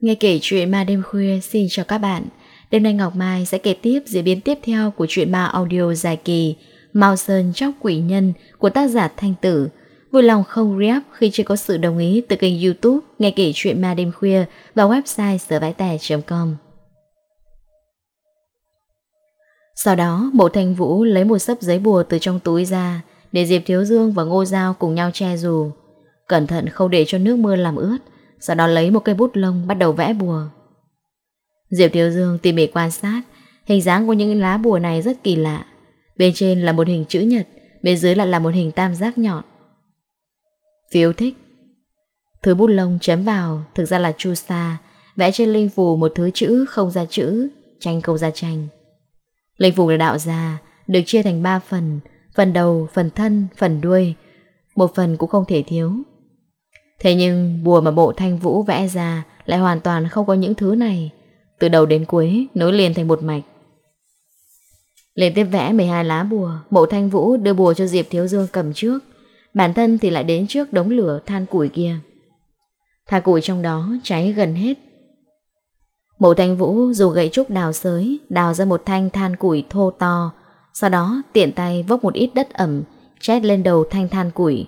Nghe kể chuyện ma đêm khuya xin chào các bạn. Đêm nay Ngọc Mai sẽ kể tiếp diễn biến tiếp theo của chuyện ma audio dài kỳ Mao Sơn Chóc Quỷ Nhân của tác giả Thanh Tử. Vui lòng không rep khi chưa có sự đồng ý từ kênh youtube Nghe kể chuyện ma đêm khuya và website sở com. Sau đó, bộ thanh vũ lấy một sấp giấy bùa từ trong túi ra để Diệp Thiếu Dương và Ngô Giao cùng nhau che dù. Cẩn thận không để cho nước mưa làm ướt, sau đó lấy một cây bút lông bắt đầu vẽ bùa. Diệp Thiếu Dương tỉ mỉ quan sát, hình dáng của những lá bùa này rất kỳ lạ. Bên trên là một hình chữ nhật, bên dưới lại là một hình tam giác nhọn. Phiếu thích Thứ bút lông chấm vào thực ra là chu sa, vẽ trên linh phù một thứ chữ không ra chữ, tranh không ra tranh. Linh phù được đạo ra, được chia thành 3 phần, phần đầu, phần thân, phần đuôi, một phần cũng không thể thiếu. Thế nhưng bùa mà bộ thanh vũ vẽ ra lại hoàn toàn không có những thứ này, từ đầu đến cuối nối liền thành một mạch. Liên tiếp vẽ 12 lá bùa, mộ thanh vũ đưa bùa cho Diệp Thiếu Dương cầm trước, bản thân thì lại đến trước đống lửa than củi kia. Than củi trong đó cháy gần hết. Mộ thanh vũ dùng gậy trúc đào sới, đào ra một thanh than củi thô to, sau đó tiện tay vốc một ít đất ẩm Chét lên đầu thanh than củi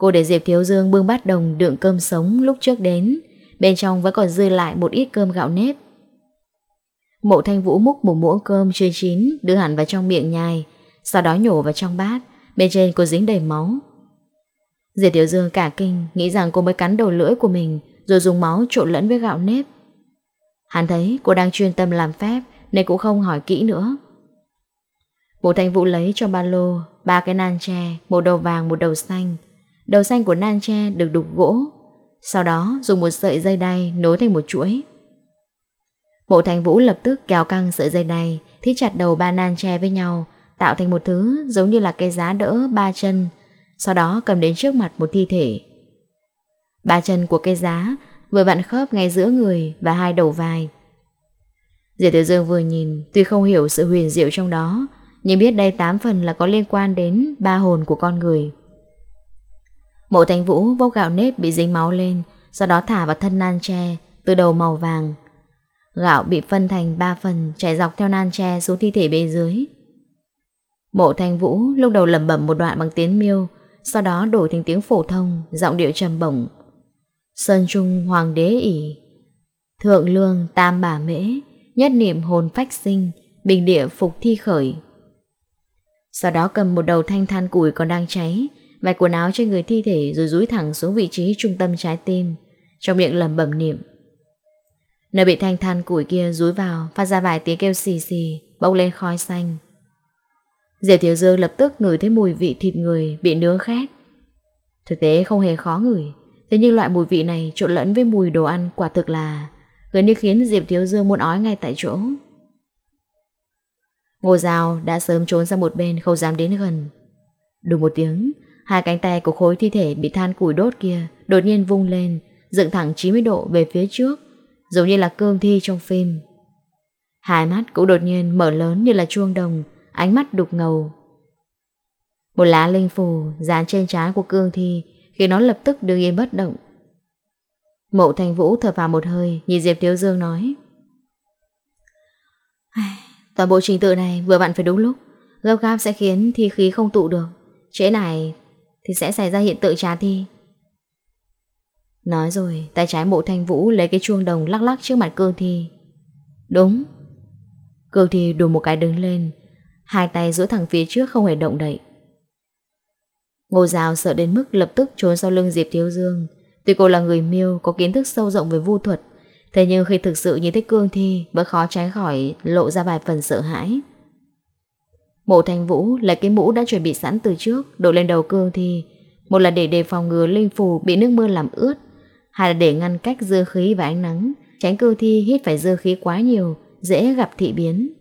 Cô để Diệp Thiếu Dương bưng bát đồng đựng cơm sống lúc trước đến. Bên trong vẫn còn dư lại một ít cơm gạo nếp. Mộ thanh vũ múc một muỗng cơm chưa chín Đưa hẳn vào trong miệng nhai Sau đó nhổ vào trong bát. Bên trên cô dính đầy máu. Diệp Thiếu Dương cả kinh Nghĩ rằng cô mới cắn đầu lưỡi của mình Rồi dùng máu trộn lẫn với gạo nếp. Hắn thấy cô đang chuyên tâm làm phép Nên cũng không hỏi kỹ nữa. Mộ thanh vũ lấy cho ba lô ba cái nan tre, một đầu vàng một đầu xanh. Đầu xanh của nan tre được đục gỗ. Sau đó dùng một sợi dây đai nối thành một chuỗi. Mộ thành vũ lập tức kéo căng sợi dây đai, thít chặt đầu ba nan tre với nhau, tạo thành một thứ giống như là cây giá đỡ ba chân. Sau đó cầm đến trước mặt một thi thể. Ba chân của cây giá vừa vặn khớp ngay giữa người và hai đầu vai. Diệp Tiểu Dương vừa nhìn, tuy không hiểu sự huyền diệu trong đó, nhưng biết đây tám phần là có liên quan đến ba hồn của con người. Mộ thành vũ vốc gạo nếp bị dính máu lên, sau đó thả vào thân nan tre, từ đầu màu vàng. Gạo bị phân thành ba phần, chảy dọc theo nan tre xuống thi thể bên dưới. Mộ thành vũ lúc đầu lẩm bẩm một đoạn bằng tiếng miêu, sau đó đổi thành tiếng phổ thông, giọng điệu trầm bổng. Sơn Trung Hoàng đế ỉ, Thượng lương tam bà mễ, nhất niệm hồn phách sinh, bình địa phục thi khởi. Sau đó cầm một đầu thanh than củi còn đang cháy Vạch quần áo trên người thi thể Rồi rúi thẳng xuống vị trí trung tâm trái tim Trong miệng lầm bẩm niệm. Nơi bị thanh than củi kia rúi vào Phát ra vài tiếng kêu xì xì Bốc lên khói xanh. Diệp Thiếu Dương lập tức ngửi thấy mùi vị thịt người Bị nướng khét. Thực tế không hề khó ngửi Thế nhưng loại mùi vị này trộn lẫn với mùi đồ ăn Quả thực là Gần như khiến Diệp Thiếu Dương muốn ói ngay tại chỗ. Ngô Giao đã sớm trốn ra một bên không dám đến gần. Đúng một tiếng, hai cánh tay của khối thi thể bị than củi đốt kia đột nhiên vung lên, dựng thẳng 90 độ về phía trước, giống như là cương thi trong phim. Hai mắt cũng đột nhiên mở lớn như là chuông đồng, ánh mắt đục ngầu. Một lá linh phù dán trên trái của cương thi khiến nó lập tức đứng yên bất động. Mộ thành vũ thở vào một hơi, nhìn Diệp Thiếu Dương nói. Toàn bộ trình tự này vừa vặn phải đúng lúc Gấp gáp sẽ khiến thi khí không tụ được Trễ này thì sẽ xảy ra hiện tượng trá thi. Nói rồi, Tay trái mộ thanh vũ lấy cái chuông đồng lắc lắc trước mặt cương thi. Đúng. Cương thi đùa một cái đứng lên, Hai tay giữ thẳng phía trước không hề động đậy. Ngô Giao sợ đến mức lập tức trốn sau lưng Diệp Thiếu Dương. Tuy cô là người miêu, Có kiến thức sâu rộng về vu thuật, Thế nhưng khi thực sự nhìn thấy cương thi, Vẫn khó tránh khỏi lộ ra vài phần sợ hãi. Mộ thành vũ lấy cái mũ đã chuẩn bị sẵn từ trước đội lên đầu cương thi Một là để đề phòng ngừa linh phù bị nước mưa làm ướt Hai là để ngăn cách dư khí và ánh nắng. Tránh cương thi hít phải dư khí quá nhiều Dễ gặp thị biến.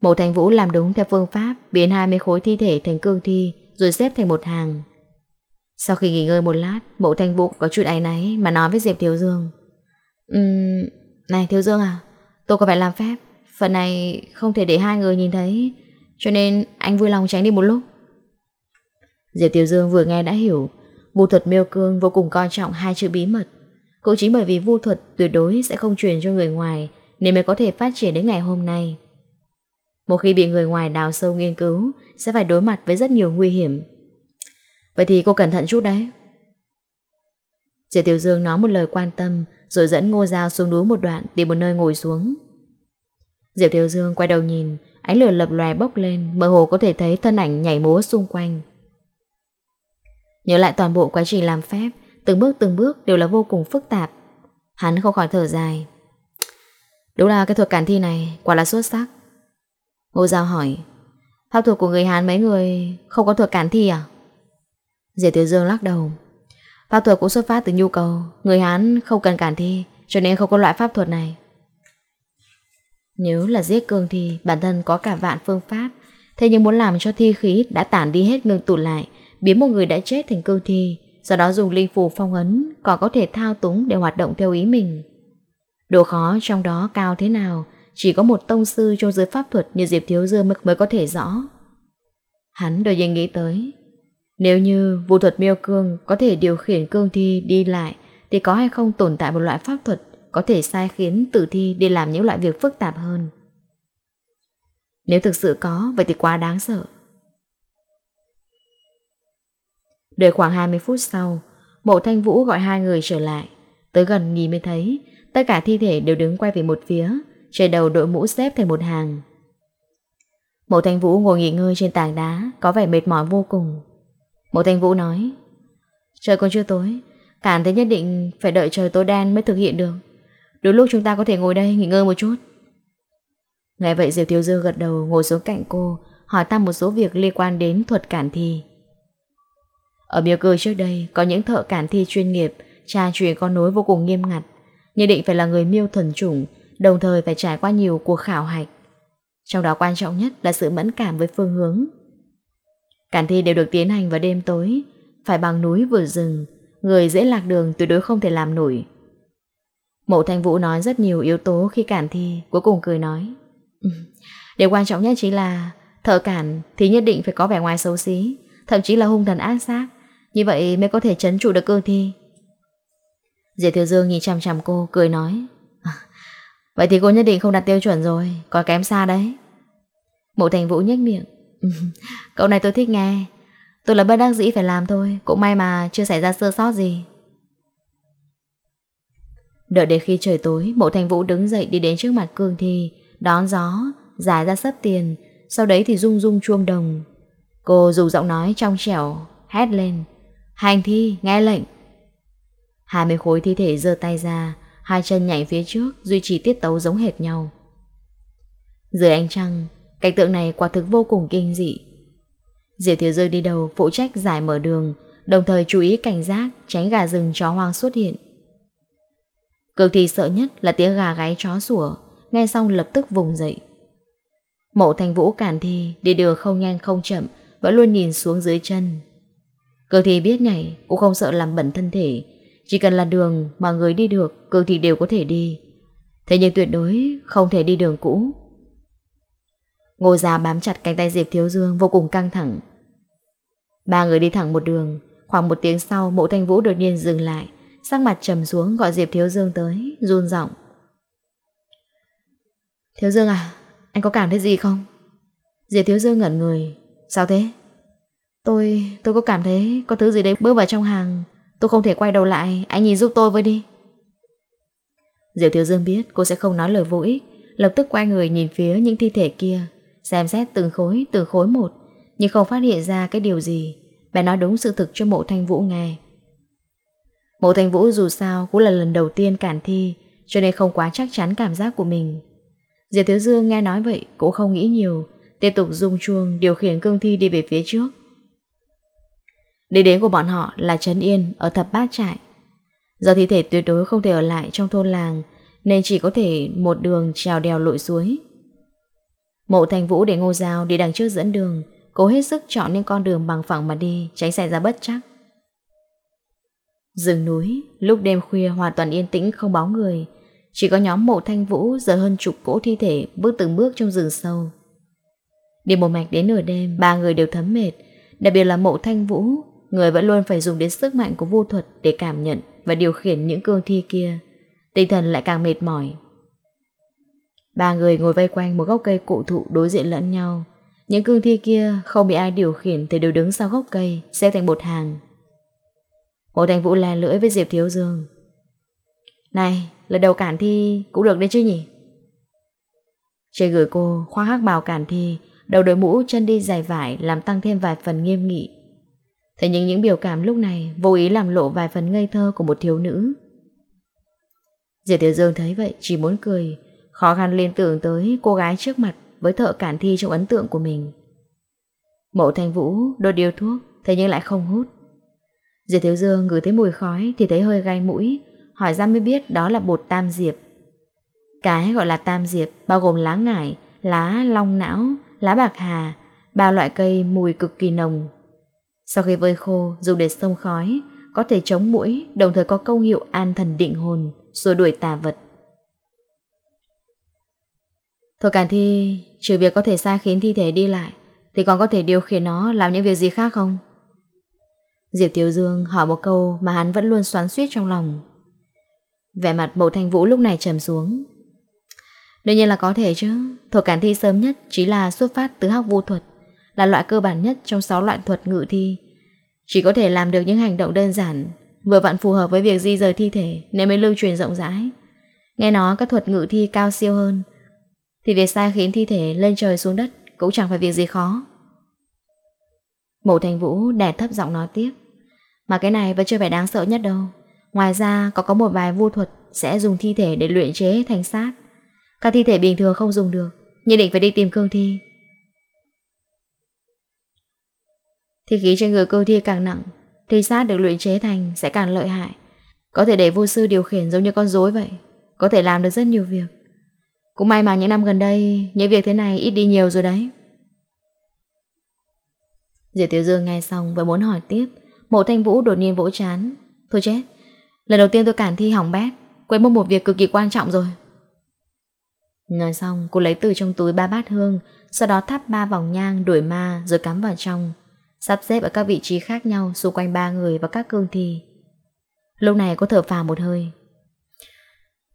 Mộ thành vũ làm đúng theo phương pháp Biến 20 khối thi thể thành cương thi Rồi xếp thành một hàng. Sau khi nghỉ ngơi một lát Mộ thành vũ có chút áy náy Mà nói với Diệp Thiếu Dương. Uhm, này Thiếu Dương à Tôi có phải làm phép Phần này không thể để hai người nhìn thấy, Cho nên anh vui lòng tránh đi một lúc. Diệp Tiểu Dương vừa nghe đã hiểu Vũ thuật miêu cương vô cùng coi trọng hai chữ bí mật. Cũng chính bởi vì vu thuật tuyệt đối sẽ không truyền cho người ngoài, Nên mới có thể phát triển đến ngày hôm nay. Một khi bị người ngoài đào sâu nghiên cứu, Sẽ phải đối mặt với rất nhiều nguy hiểm. Vậy thì cô cẩn thận chút đấy. Diệp Tiểu Dương nói một lời quan tâm, Rồi dẫn Ngô Giao xuống núi một đoạn Tìm một nơi ngồi xuống. Diệp Tiểu Dương quay đầu nhìn, Ánh lửa lập lòe bốc lên, Mơ hồ có thể thấy thân ảnh nhảy múa xung quanh. Nhớ lại toàn bộ quá trình làm phép, Từng bước từng bước đều là vô cùng phức tạp. Hắn không khỏi thở dài. Đúng là cái thuật cản thi này Quả là xuất sắc. Ngô Giao hỏi, Pháp thuật của người Hán mấy người Không có thuật cản thi à? Diệp Tiểu Dương lắc đầu, Pháp thuật cũng xuất phát từ nhu cầu, Người Hán không cần cản thi, Cho nên không có loại pháp thuật này. Nếu là giết cương thi, Bản thân có cả vạn phương pháp. Thế nhưng muốn làm cho thi khí đã tản đi hết ngừng tụ lại, Biến một người đã chết thành cương thi Sau đó dùng linh phù phong ấn Còn có thể thao túng để hoạt động theo ý mình. Độ khó trong đó cao thế nào, Chỉ có một tông sư trong giới pháp thuật Như Diệp Thiếu Dương mới có thể rõ. Hắn đột nhiên nghĩ tới, nếu như vụ thuật miêu cương có thể điều khiển cương thi đi lại, thì có hay không tồn tại một loại pháp thuật có thể sai khiến tử thi đi làm những loại việc phức tạp hơn. Nếu thực sự có, vậy thì quá đáng sợ. Đợi khoảng 20 phút sau, mộ thanh vũ gọi hai người trở lại. Tới gần nhìn mới thấy, tất cả thi thể đều đứng quay về một phía, trời đầu đội mũ xếp thành một hàng. Mộ thanh vũ ngồi nghỉ ngơi trên tảng đá, có vẻ mệt mỏi vô cùng. Mộ Thanh Vũ nói Trời còn chưa tối Cảm thấy nhất định phải đợi trời tối đen mới thực hiện được Đúng lúc chúng ta có thể ngồi đây, nghỉ ngơi một chút. Nghe vậy Diệp Thiếu Dương gật đầu, ngồi xuống cạnh cô, Hỏi thăm một số việc liên quan đến thuật cản thi. Ở miêu cư trước đây, Có những thợ cản thi chuyên nghiệp, Tra truyền con nối vô cùng nghiêm ngặt. Nhất định phải là người miêu thuần chủng, Đồng thời phải trải qua nhiều cuộc khảo hạch. Trong đó quan trọng nhất là sự mẫn cảm với phương hướng. Cản thi đều được tiến hành vào đêm tối, Phải bằng núi vừa rừng. Người dễ lạc đường tuyệt đối không thể làm nổi. Mộ Thanh Vũ nói rất nhiều yếu tố khi cản thi Cuối cùng cười nói. Ừ, điều quan trọng nhất chính là Thợ cản thì nhất định phải có vẻ ngoài xấu xí, Thậm chí là hung thần ác sát. Như vậy mới có thể chấn trụ được cơ thi. Diệp Thiếu Dương nhìn chằm chằm cô, Cười nói. À, vậy thì cô nhất định không đặt tiêu chuẩn rồi, Còn kém xa đấy. Mộ Thành Vũ nhếch miệng. Ừ, cậu này tôi thích nghe. Tôi là bất đắc dĩ phải làm thôi, Cũng may mà chưa xảy ra sơ sót gì. Đợi đến khi trời tối, Mộ thành vũ đứng dậy đi đến trước mặt cương thi, Đón gió, Giải ra sấp tiền. Sau đấy thì rung rung chuông đồng. Cô dùng giọng nói trong trẻo, Hét lên. Hành thi, nghe lệnh. Hai mươi khối thi thể giơ tay ra, Hai chân nhảy phía trước, Duy trì tiết tấu giống hệt nhau. Dưới ánh trăng, Cảnh tượng này quả thực vô cùng kinh dị. Diệp Thiếu Rơi đi đầu, phụ trách giải mở đường, Đồng thời chú ý cảnh giác, Tránh gà rừng chó hoang xuất hiện. Cực thì sợ nhất là tiếng gà gáy chó sủa Nghe xong lập tức vùng dậy. Mộ thành vũ cản thi Đi đường không nhanh không chậm Vẫn luôn nhìn xuống dưới chân. Cơ thì biết nhảy Cũng không sợ làm bẩn thân thể. Chỉ cần là đường mà người đi được Cơ thì đều có thể đi. Thế nhưng tuyệt đối không thể đi đường cũ. Ngô già bám chặt cánh tay Diệp Thiếu Dương vô cùng căng thẳng. Ba người đi thẳng một đường, khoảng một tiếng sau mộ thanh vũ đột nhiên dừng lại, sắc mặt trầm xuống gọi Diệp Thiếu Dương tới, run giọng. Thiếu Dương à, anh có cảm thấy gì không? Diệp Thiếu Dương ngẩn người, sao thế? Tôi, tôi có cảm thấy có thứ gì đấy bước vào trong hàng, tôi không thể quay đầu lại, anh nhìn giúp tôi với đi. Diệp Thiếu Dương biết cô sẽ không nói lời vô ích, lập tức quay người nhìn phía những thi thể kia, Xem xét từng khối, từng khối một Nhưng không phát hiện ra cái điều gì Bà nói đúng sự thực cho mộ thanh vũ nghe Mộ thanh vũ dù sao Cũng là lần đầu tiên cản thi, Cho nên không quá chắc chắn cảm giác của mình. Diệp Thiếu Dương nghe nói vậy Cũng không nghĩ nhiều, Tiếp tục dùng chuông điều khiển cương thi đi về phía trước. Đi đến của bọn họ là Trấn Yên Ở thập bát trại. Do thi thể tuyệt đối không thể ở lại trong thôn làng, Nên chỉ có thể một đường trèo đèo lội suối. Mộ thành vũ để ngô giao đi đằng trước dẫn đường, Cố hết sức chọn những con đường bằng phẳng mà đi, Tránh xảy ra bất chắc. Rừng núi Lúc đêm khuya hoàn toàn yên tĩnh không báo người Chỉ có nhóm mộ thanh vũ Giờ hơn chục cỗ thi thể Bước từng bước trong rừng sâu Đi một mạch đến nửa đêm Ba người đều thấm mệt Đặc biệt là mộ thanh vũ Người vẫn luôn phải dùng đến sức mạnh của vô thuật Để cảm nhận và điều khiển những cương thi kia, tinh thần lại càng mệt mỏi. Ba người ngồi vây quanh một gốc cây cụ thụ đối diện lẫn nhau. Những cương thi kia không bị ai điều khiển thì đều đứng sau gốc cây, xếp thành một hàng. Hồ Thành Vũ lè lưỡi với Diệp Thiếu Dương. Này, lần đầu cản thi cũng được đấy chứ nhỉ? Trời gửi cô khoác hắc bào cản thi, đầu đội mũ chân đi dài vải làm tăng thêm vài phần nghiêm nghị. Thế nhưng những biểu cảm lúc này vô ý làm lộ vài phần ngây thơ của một thiếu nữ. Diệp Thiếu Dương thấy vậy chỉ muốn cười, khó khăn liên tưởng tới cô gái trước mặt với thợ cản thi trong ấn tượng của mình. Mộ Thành Vũ đôi điều thuốc, thế nhưng lại không hút. Diệp Thiếu Dương ngửi thấy mùi khói thì thấy hơi gai mũi, hỏi ra mới biết đó là bột tam diệp. Cái gọi là tam diệp bao gồm lá ngải, lá long não, lá bạc hà, ba loại cây mùi cực kỳ nồng. Sau khi vơi khô, dùng để sông khói, có thể chống mũi, đồng thời có công hiệu an thần định hồn, xua đuổi tà vật. Thôi Càn Thi, trừ việc có thể sai khiến thi thể đi lại, thì còn có thể điều khiển nó làm những việc gì khác không? Diệp Tiểu Dương hỏi một câu mà hắn vẫn luôn xoắn suýt trong lòng. Vẻ mặt mộ thanh vũ lúc này trầm xuống. Đương nhiên là có thể chứ. Thuật cản thi sớm nhất chỉ là xuất phát từ học vô thuật, là loại cơ bản nhất trong 6 loại thuật ngự thi. Chỉ có thể làm được những hành động đơn giản, vừa vặn phù hợp với việc di rời thi thể nên mới lưu truyền rộng rãi. Nghe nói các thuật ngự thi cao siêu hơn, thì việc sai khiến thi thể lên trời xuống đất cũng chẳng phải việc gì khó. Mộ thành vũ đè thấp giọng nói tiếp. Mà cái này vẫn chưa phải đáng sợ nhất đâu. Ngoài ra có có một vài vu thuật sẽ dùng thi thể để luyện chế thành sát. Các thi thể bình thường không dùng được, nhất định phải đi tìm cương thi. Thi khí trên người cương thi càng nặng, thi sát được luyện chế thành sẽ càng lợi hại. Có thể để vô sư điều khiển giống như con rối vậy, có thể làm được rất nhiều việc. Cũng may mà những năm gần đây, những việc thế này ít đi nhiều rồi đấy. Diệp Tiểu Dương nghe xong và muốn hỏi tiếp, mộ thanh vũ đột nhiên vỗ chán. Thôi chết, lần đầu tiên tôi cản thi hỏng bét, quên mất một việc cực kỳ quan trọng rồi. Nói xong, cô lấy từ trong túi ba bát hương, sau đó thắp ba vòng nhang đuổi ma rồi cắm vào trong, sắp xếp ở các vị trí khác nhau xung quanh ba người và các cương thi. Lúc này cô thở phào một hơi.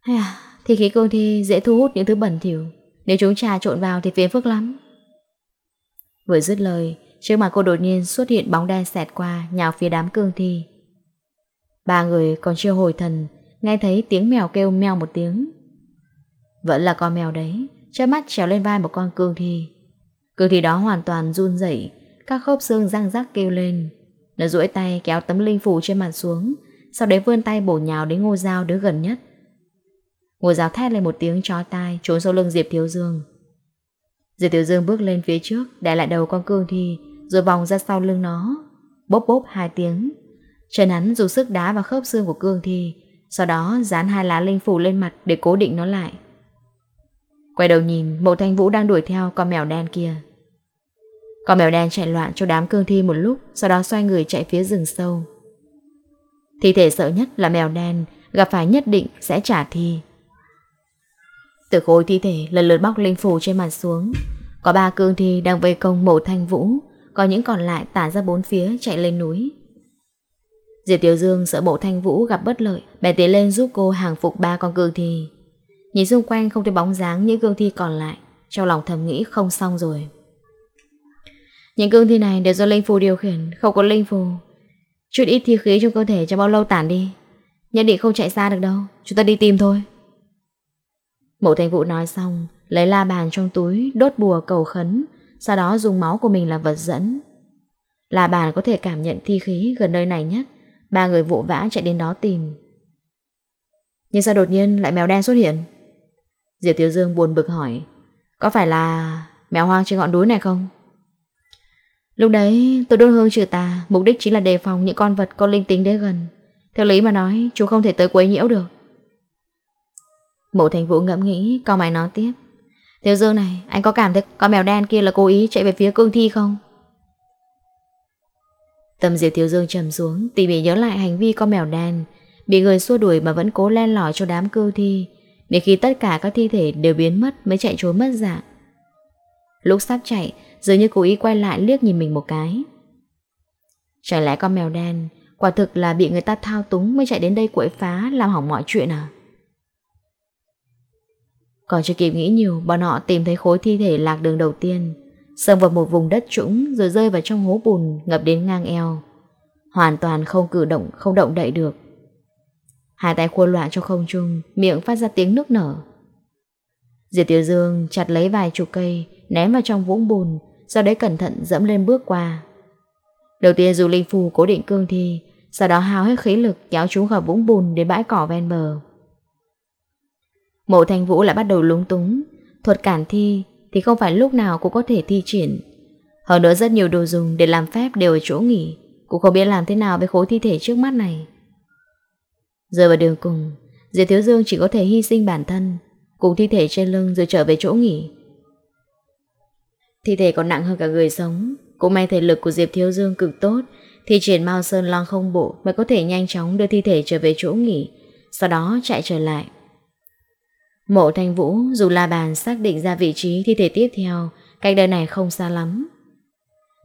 À, thì khí cương thi dễ thu hút những thứ bẩn thỉu, nếu chúng trà trộn vào thì phiền phức lắm. Vừa dứt lời, trước mặt cô đột nhiên xuất hiện bóng đen xẹt qua nhào phía đám cương thi. Ba người còn chưa hồi thần, nghe thấy tiếng mèo kêu mèo một tiếng. Vẫn là con mèo đấy Chớp mắt trèo lên vai một con cương thi Cương thi đó hoàn toàn run rẩy Các khớp xương răng rắc kêu lên Nó duỗi tay kéo tấm linh phủ trên mặt xuống Sau đấy vươn tay bổ nhào đến ngô dao đứa gần nhất Ngô dao thét lên một tiếng chói tai Trốn sau lưng Diệp Thiếu Dương Diệp Thiếu Dương bước lên phía trước Đè lại đầu con cương thi rồi vòng ra sau lưng nó. Bốp bốp hai tiếng. Trần hắn dùng sức đá vào khớp xương của cương thi. Sau đó dán hai lá linh phủ lên mặt Để cố định nó lại. Quay đầu nhìn Mộ Thanh Vũ đang đuổi theo con mèo đen kia. Con mèo đen chạy loạn cho đám cương thi một lúc, Sau đó xoay người chạy phía rừng sâu. Thi thể sợ nhất là mèo đen, Gặp phải nhất định sẽ trả thi. Từ khối thi thể lần lượt bóc linh phủ trên mặt xuống. Có ba cương thi đang vây công mộ thanh vũ. Còn những còn lại tản ra bốn phía, chạy lên núi. Diệp Tiểu Dương sợ bộ thanh vũ gặp bất lợi bè tiến lên giúp cô hàng phục ba con cương thi. Nhìn xung quanh không thấy bóng dáng những cương thi còn lại, Trong lòng thầm nghĩ không xong rồi. Những cương thi này đều do linh phù điều khiển, Không có linh phù Chút ít thi khí trong cơ thể cho bao lâu tản đi, Nhất định không chạy xa được đâu, Chúng ta đi tìm thôi. Mộ thanh vũ nói xong, Lấy la bàn trong túi, Đốt bùa cầu khấn sau đó dùng máu của mình làm vật dẫn. Là bàn có thể cảm nhận thi khí gần nơi này nhất. Ba người vội vã chạy đến đó tìm. Nhưng sao đột nhiên lại mèo đen xuất hiện? Diệp Tiểu Dương buồn bực hỏi, Có phải là mèo hoang trên ngọn núi này không? Lúc đấy tôi đốt hương trừ tà, Mục đích chính là đề phòng những con vật có linh tính đến gần. Theo lý mà nói Chú không thể tới quấy nhiễu được. Mộ thành vũ ngẫm nghĩ Cao mày nói tiếp. Tiểu Dương này, anh có cảm thấy con mèo đen kia là cố ý chạy về phía cương thi không? Tâm diệt Tiểu Dương trầm xuống Tỉ mỉ nhớ lại hành vi con mèo đen, Bị người xua đuổi mà vẫn cố len lỏi cho đám cương thi, để khi tất cả các thi thể đều biến mất Mới chạy trốn mất dạng Lúc sắp chạy, Dường như cố ý quay lại liếc nhìn mình một cái Chẳng lẽ con mèo đen Quả thực là bị người ta thao túng mới chạy đến đây quậy phá, làm hỏng mọi chuyện à? Còn chưa kịp nghĩ nhiều, bọn họ tìm thấy khối thi thể lạc đường đầu tiên, xông vào một vùng đất trũng rồi rơi vào trong hố bùn ngập đến ngang eo. Hoàn toàn không cử động, không động đậy được. Hai tay khuôn loạn trong không trung, miệng phát ra tiếng nước nở. Diệp Tiểu Dương chặt lấy vài chục cây, ném vào trong vũng bùn, sau đấy cẩn thận dẫm lên bước qua. Đầu tiên dù linh phù cố định cương thi, sau đó hao hết khí lực kéo chúng khỏi vũng bùn đến bãi cỏ ven bờ. Mộ thanh vũ lại bắt đầu lúng túng, thuật cản thi thì không phải lúc nào cũng có thể thi triển. Hơn nữa rất nhiều đồ dùng để làm phép đều ở chỗ nghỉ, cũng không biết làm thế nào với khối thi thể trước mắt này. Rơi vào đường cùng, Diệp Thiếu Dương chỉ có thể hy sinh bản thân, cùng thi thể trên lưng rồi trở về chỗ nghỉ. Thi thể còn nặng hơn cả người sống, cũng may thể lực của Diệp Thiếu Dương cực tốt, thì triển Mao Sơn Long không bộ mới có thể nhanh chóng đưa thi thể trở về chỗ nghỉ, sau đó chạy trở lại. Mộ Thanh Vũ dù la bàn xác định ra vị trí thi thể tiếp theo, cách đây này không xa lắm.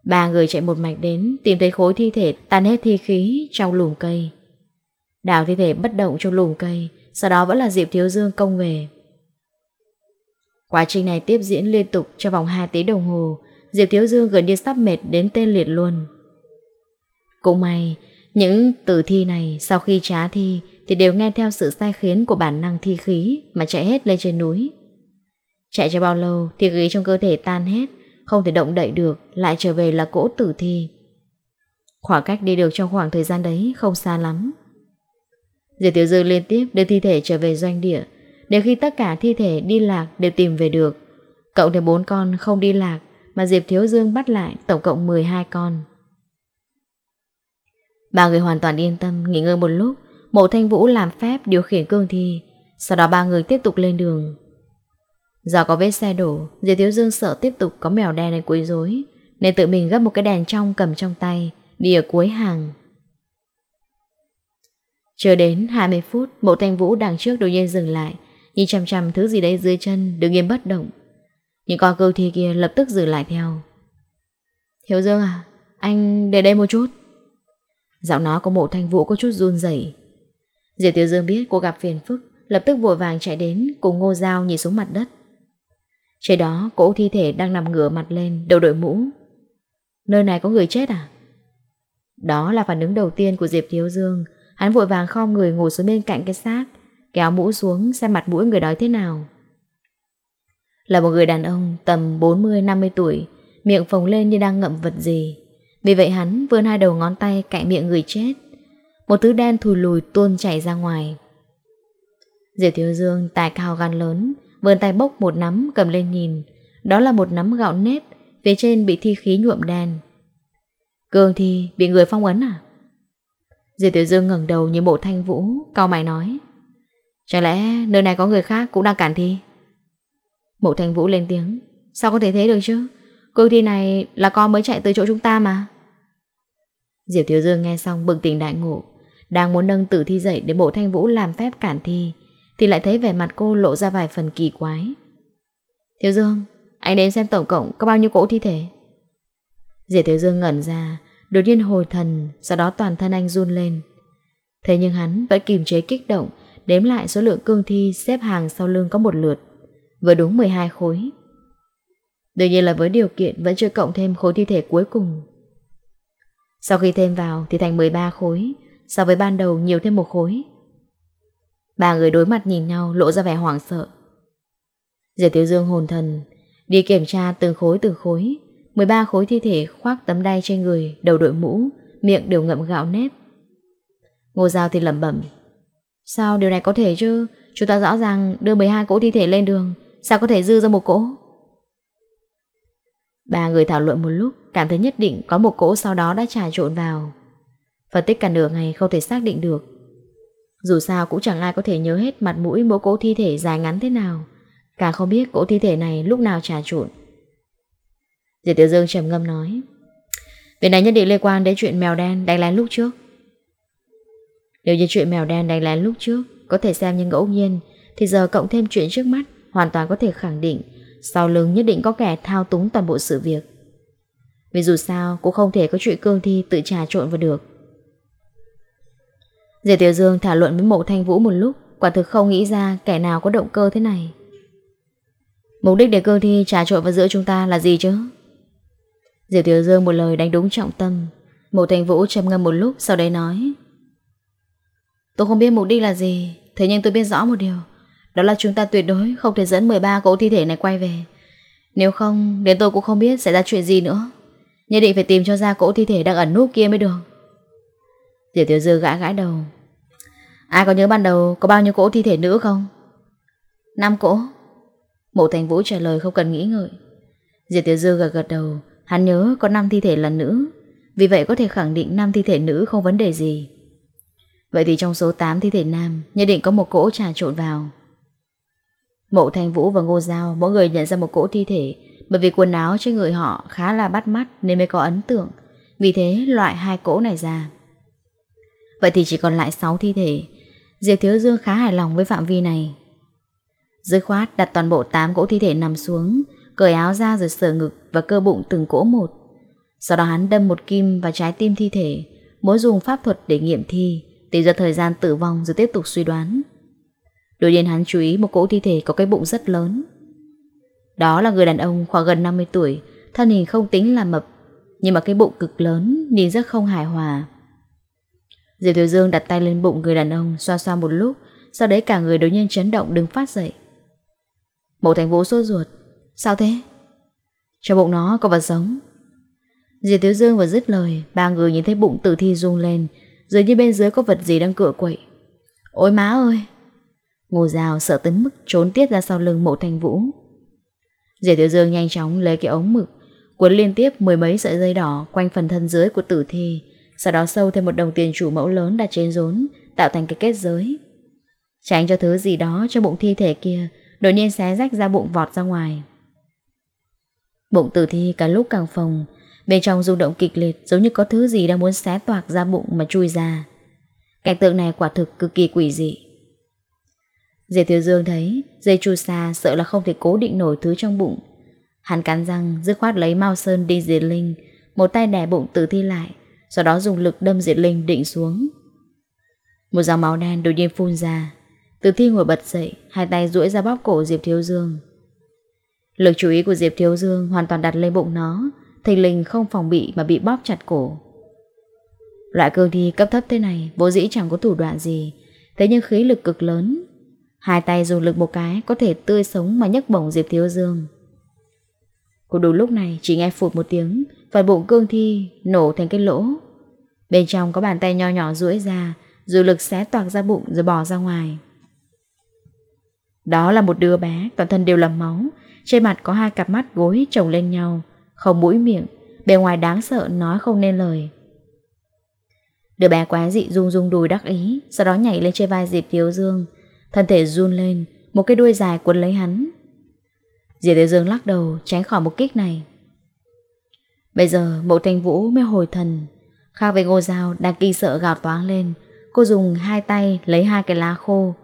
Ba người chạy một mạch đến, tìm thấy khối thi thể tan hết thi khí trong lùm cây. Đào thi thể bất động trong lùm cây, sau đó vẫn là Diệp Thiếu Dương công về. Quá trình này tiếp diễn liên tục trong vòng 2 tiếng đồng hồ, Diệp Thiếu Dương gần như sắp mệt đến tên liệt luôn. Cũng may, những tử thi này sau khi trá thi thì đều nghe theo sự sai khiến của bản năng thi khí mà chạy hết lên trên núi. Chạy cho bao lâu thì khí trong cơ thể tan hết, không thể động đậy được, lại trở về là cỗ tử thi. Khoảng cách đi được trong khoảng thời gian đấy không xa lắm. Diệp Tiểu Dư liên tiếp đưa thi thể trở về doanh địa, để khi tất cả thi thể đi lạc đều tìm về được. Cậu thêm bốn con không đi lạc, mà Diệp Thiếu Dương bắt lại tổng cộng 12 con. Ba người hoàn toàn yên tâm, nghỉ ngơi một lúc, Mộ Thanh Vũ làm phép điều khiển cương thi, sau đó ba người tiếp tục lên đường. Do có vết xe đổ, Diệp Thiếu Dương sợ tiếp tục có mèo đen này quấy rối, nên tự mình gấp một cái đèn trong cầm trong tay, đi ở cuối hàng. Chờ đến 20 phút, mộ thanh vũ đằng trước đột nhiên dừng lại, nhìn chằm chằm thứ gì đấy dưới chân, đứng yên bất động. Những con cương thi kia lập tức dừng lại theo. Thiếu Dương à, anh để đây một chút. Giọng nói của mộ thanh vũ có chút run rẩy. Diệp Tiểu Dương biết cô gặp phiền phức, lập tức vội vàng chạy đến cùng ngô dao nhìn xuống mặt đất. Trên đó cỗ thi thể đang nằm ngửa mặt lên, đầu đội mũ. Nơi này có người chết à? Đó là phản ứng đầu tiên của Diệp Thiếu Dương. Hắn vội vàng khom người ngồi xuống bên cạnh cái xác, kéo mũ xuống xem mặt mũi người đó thế nào. Là một người đàn ông tầm 40-50 tuổi, miệng phồng lên như đang ngậm vật gì. Vì vậy hắn vươn hai đầu ngón tay cạnh miệng người chết. Một thứ đen thùi lùi tuôn chảy ra ngoài. Diệp Thiếu Dương tài cao gan lớn, vươn tay bốc một nắm cầm lên nhìn. Đó là một nắm gạo nếp, phía trên bị thi khí nhuộm đen. Cường thì bị người phong ấn à? Diệp Tiểu Dương ngẩng đầu như bộ thanh vũ, cao mày nói. Chẳng lẽ nơi này có người khác cũng đang cản thi? Mộ thanh vũ lên tiếng. Sao có thể thế được chứ? Cương thi này là con mới chạy từ chỗ chúng ta mà. Diệp Tiểu Dương nghe xong bừng tỉnh đại ngộ. Đang muốn nâng tử thi dậy để bộ thanh vũ làm phép cản thi, thì lại thấy vẻ mặt cô lộ ra vài phần kỳ quái. Thiếu Dương, Anh đến xem tổng cộng có bao nhiêu cỗ thi thể? Diệp Thiếu Dương ngẩn ra, Đột nhiên hồi thần, Sau đó toàn thân anh run lên. Thế nhưng hắn vẫn kìm chế kích động, Đếm lại số lượng cương thi xếp hàng sau lưng có một lượt, Vừa đúng 12 khối. Đương nhiên là với điều kiện Vẫn chưa cộng thêm khối thi thể cuối cùng. Sau khi thêm vào Thì thành 13 khối So với ban đầu nhiều thêm một khối Ba người đối mặt nhìn nhau lộ ra vẻ hoảng sợ. Diệp Tiểu Dương hồn thần, đi kiểm tra từng khối từng khối. 13 khối thi thể khoác tấm đai trên người, đầu đội mũ, miệng đều ngậm gạo nếp. Ngô Giao thì lẩm bẩm. Sao điều này có thể chứ? Chúng ta rõ ràng đưa 12 cỗ thi thể lên đường, sao có thể dư ra một cỗ? Ba người thảo luận một lúc, cảm thấy nhất định có một cỗ sau đó đã trà trộn vào. Phân tích cả nửa ngày không thể xác định được dù sao cũng chẳng ai có thể nhớ hết mặt mũi mỗi cỗ thi thể dài ngắn thế nào. Càng không biết cỗ thi thể này lúc nào trà trộn. Diệp Tiểu Dương trầm ngâm nói. Việc này nhất định liên quan đến chuyện mèo đen đánh lén lúc trước. Nếu như chuyện mèo đen đánh lén lúc trước có thể xem như ngẫu nhiên, thì giờ cộng thêm chuyện trước mắt hoàn toàn có thể khẳng định sau lưng nhất định có kẻ thao túng toàn bộ sự việc. Vì dù sao cũng không thể có chuyện cương thi tự trà trộn vào được. Diệp Tiểu Dương thảo luận với mộ thanh vũ một lúc, Quả thực không nghĩ ra kẻ nào có động cơ thế này. Mục đích để cương thi trà trộn vào giữa chúng ta là gì chứ? Diệp Tiểu Dương một lời đánh đúng trọng tâm. Mộ thanh vũ trầm ngâm một lúc, Sau đấy nói, Tôi không biết mục đích là gì, Thế nhưng tôi biết rõ một điều, Đó là chúng ta tuyệt đối không thể dẫn 13 cỗ thi thể này quay về. Nếu không, Đến tôi cũng không biết xảy ra chuyện gì nữa. Nhất định phải tìm cho ra cỗ thi thể đang ẩn núp kia mới được. Diệp Tiểu Dư gãi gãi đầu. Ai có nhớ ban đầu có bao nhiêu cỗ thi thể nữ không? Năm cỗ. Mộ Thành Vũ trả lời không cần nghĩ ngợi. Diệp Tiểu Dư gật gật đầu, Hắn nhớ có 5 thi thể là nữ. Vì vậy có thể khẳng định 5 thi thể nữ không vấn đề gì. Vậy thì trong số 8 thi thể nam, Nhất định có một cỗ trà trộn vào. Mộ Thành Vũ và Ngô Giao, Mỗi người nhận ra một cỗ thi thể, Bởi vì quần áo trên người họ khá là bắt mắt Nên mới có ấn tượng. Vì thế, loại hai cỗ này ra. Vậy thì chỉ còn lại 6 thi thể Diệp Thiếu Dương khá hài lòng với phạm vi này. Dưới khoát đặt toàn bộ 8 cỗ thi thể nằm xuống, Cởi áo ra rồi sờ ngực Và cơ bụng từng cỗ một. Sau đó hắn đâm một kim vào trái tim thi thể, Muốn dùng pháp thuật để nghiệm thi, Tìm ra thời gian tử vong rồi tiếp tục suy đoán. Đối nhiên hắn chú ý một cỗ thi thể có cái bụng rất lớn. Đó là người đàn ông khoảng gần 50 tuổi, Thân hình không tính là mập, Nhưng mà cái bụng cực lớn, Nhìn rất không hài hòa. Diệp Thiếu Dương đặt tay lên bụng người đàn ông, Xoa xoa một lúc, Sau đấy cả người đối nhiên chấn động, đứng phát dậy. Mộ thành vũ sốt ruột, Sao thế? Trong bụng nó có vật sống. Diệp Thiếu Dương vừa dứt lời, Ba người nhìn thấy bụng tử thi rung lên, Dường như bên dưới có vật gì đang cựa quậy. Ôi má ơi! Ngô Giao sợ tới mức trốn tiết ra sau lưng mộ thành vũ. Diệp Tiểu Dương nhanh chóng lấy cái ống mực, Cuốn liên tiếp mười mấy sợi dây đỏ Quanh phần thân dưới của tử thi sau đó sâu thêm một đồng tiền chủ mẫu lớn đặt trên rốn, Tạo thành cái kết giới. Tránh cho thứ gì đó cho bụng thi thể kia, Đột nhiên xé rách ra bụng vọt ra ngoài. Bụng tử thi cả lúc càng phồng, Bên trong rung động kịch liệt Giống như có thứ gì đang muốn xé toạc ra bụng mà chui ra. Cảnh tượng này quả thực cực kỳ quỷ dị. Diệp Thiếu Dương thấy, Dây chu xa sợ là không thể cố định nổi thứ trong bụng. Hắn cắn răng, Dứt khoát lấy mau sơn đi diệt linh, Một tay đè bụng tử thi lại. Sau đó dùng lực đâm diệt linh định xuống. Một dòng máu đen đột nhiên phun ra. Từ thi ngồi bật dậy, Hai tay duỗi ra bóp cổ Diệp Thiếu Dương. Lực chú ý của Diệp Thiếu Dương Hoàn toàn đặt lên bụng nó. Thình linh không phòng bị mà bị bóp chặt cổ. Loại cương thi cấp thấp thế này Vô dĩ chẳng có thủ đoạn gì. Thế nhưng khí lực cực lớn. Hai tay dùng lực một cái Có thể tươi sống mà nhấc bổng Diệp Thiếu Dương. Cũng đủ lúc này, Chỉ nghe phụt một tiếng, Phần bụng cương thi nổ thành cái lỗ. Bên trong có bàn tay nho nhỏ duỗi ra Dù lực xé toạc ra bụng rồi bỏ ra ngoài Đó là một đứa bé Toàn thân đều là máu Trên mặt có hai cặp mắt gối chồng lên nhau không mũi miệng, bề ngoài đáng sợ nói không nên lời. Đứa bé quá dị rung rung đùi đắc ý, sau đó nhảy lên trên vai Diệp Thiếu Dương, thân thể run lên, một cái đuôi dài quấn lấy hắn. Diệp Thiếu Dương lắc đầu tránh khỏi một kích này. Bây giờ mộ thanh vũ mới hồi thần, khác với ngô dao đang kinh sợ gào toáng lên, cô dùng hai tay lấy hai cái lá khô,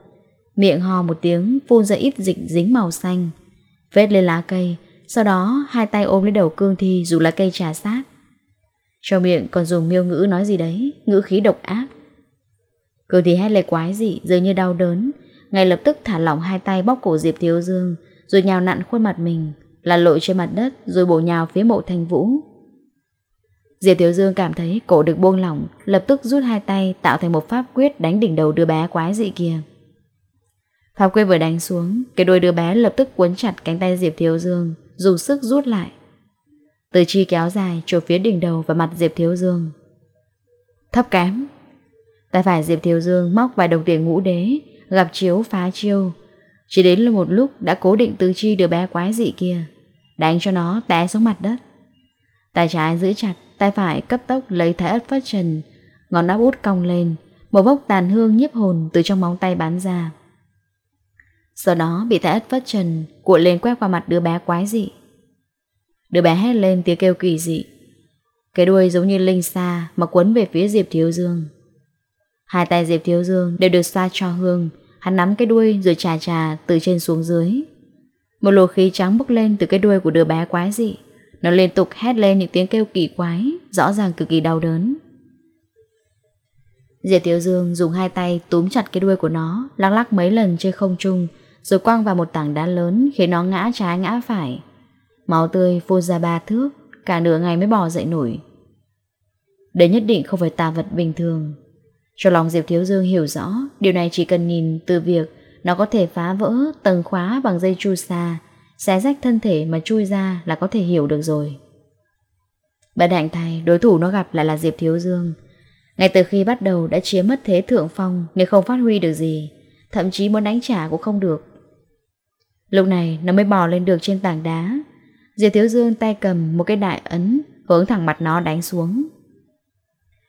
miệng hò một tiếng phun ra ít dịch dính màu xanh, vết lên lá cây, sau đó hai tay ôm lấy đầu cương thi Dù là cây trà sát. Trong miệng còn dùng miêu ngữ nói gì đấy Ngữ khí độc ác. Cương thi hét lệ quái dị Dường như đau đớn. Ngay lập tức thả lỏng hai tay bóc cổ Diệp Thiếu Dương Rồi nhào nặn khuôn mặt mình Là lội trên mặt đất Rồi bổ nhào phía mộ thành vũ. Diệp Thiếu Dương cảm thấy cổ được buông lỏng Lập tức rút hai tay tạo thành một pháp quyết Đánh đỉnh đầu đứa bé quái dị kia Pháp quyết vừa đánh xuống Cái đuôi đứa bé lập tức quấn chặt cánh tay Diệp Thiếu Dương dùng sức rút lại. Từ chi kéo dài trổ phía đỉnh đầu và mặt Diệp Thiếu Dương. Thấp kém. Tay phải Diệp Thiếu Dương móc vài đồng tiền ngũ đế, gặp chiếu phá chiêu. Chỉ đến một lúc đã cố định từ chi đứa bé quái dị kia, đánh cho nó té xuống mặt đất. Tay trái giữ chặt, tay phải cấp tốc lấy thái ất phất trần, ngón áp út cong lên, một bốc tàn hương nhiếp hồn từ trong móng tay bắn ra. Sau đó bị thái ất phất trần Cuộn lên quét qua mặt đứa bé quái dị. Đứa bé hét lên tiếng kêu kỳ dị. Cái đuôi giống như linh xa Mà quấn về phía Diệp Thiếu Dương. Hai tay Diệp Thiếu Dương đều được xoa cho hương. Hắn nắm cái đuôi rồi trà trà từ trên xuống dưới. Một lồ khí trắng bốc lên từ cái đuôi của đứa bé quái dị. Nó liên tục hét lên những tiếng kêu kỳ quái Rõ ràng cực kỳ đau đớn Diệp Tiểu Dương dùng hai tay túm chặt cái đuôi của nó, lắc lắc mấy lần trên không trung, rồi quăng vào một tảng đá lớn khiến nó ngã trái ngã phải. Máu tươi phun ra ba thước, cả nửa ngày mới bò dậy nổi. Đấy nhất định không phải tà vật bình thường. Cho lòng Diệp Thiếu Dương hiểu rõ, điều này chỉ cần nhìn từ việc nó có thể phá vỡ tầng khóa bằng dây chu sa, xé rách thân thể mà chui ra là có thể hiểu được rồi. Bất hạnh thay, đối thủ nó gặp lại là Diệp Thiếu Dương. Ngay từ khi bắt đầu đã chiếm mất thế thượng phong nên không phát huy được gì, thậm chí muốn đánh trả cũng không được. Lúc này nó mới bò lên được trên tảng đá. Diệp Thiếu Dương tay cầm một cái đại ấn hướng thẳng mặt nó đánh xuống.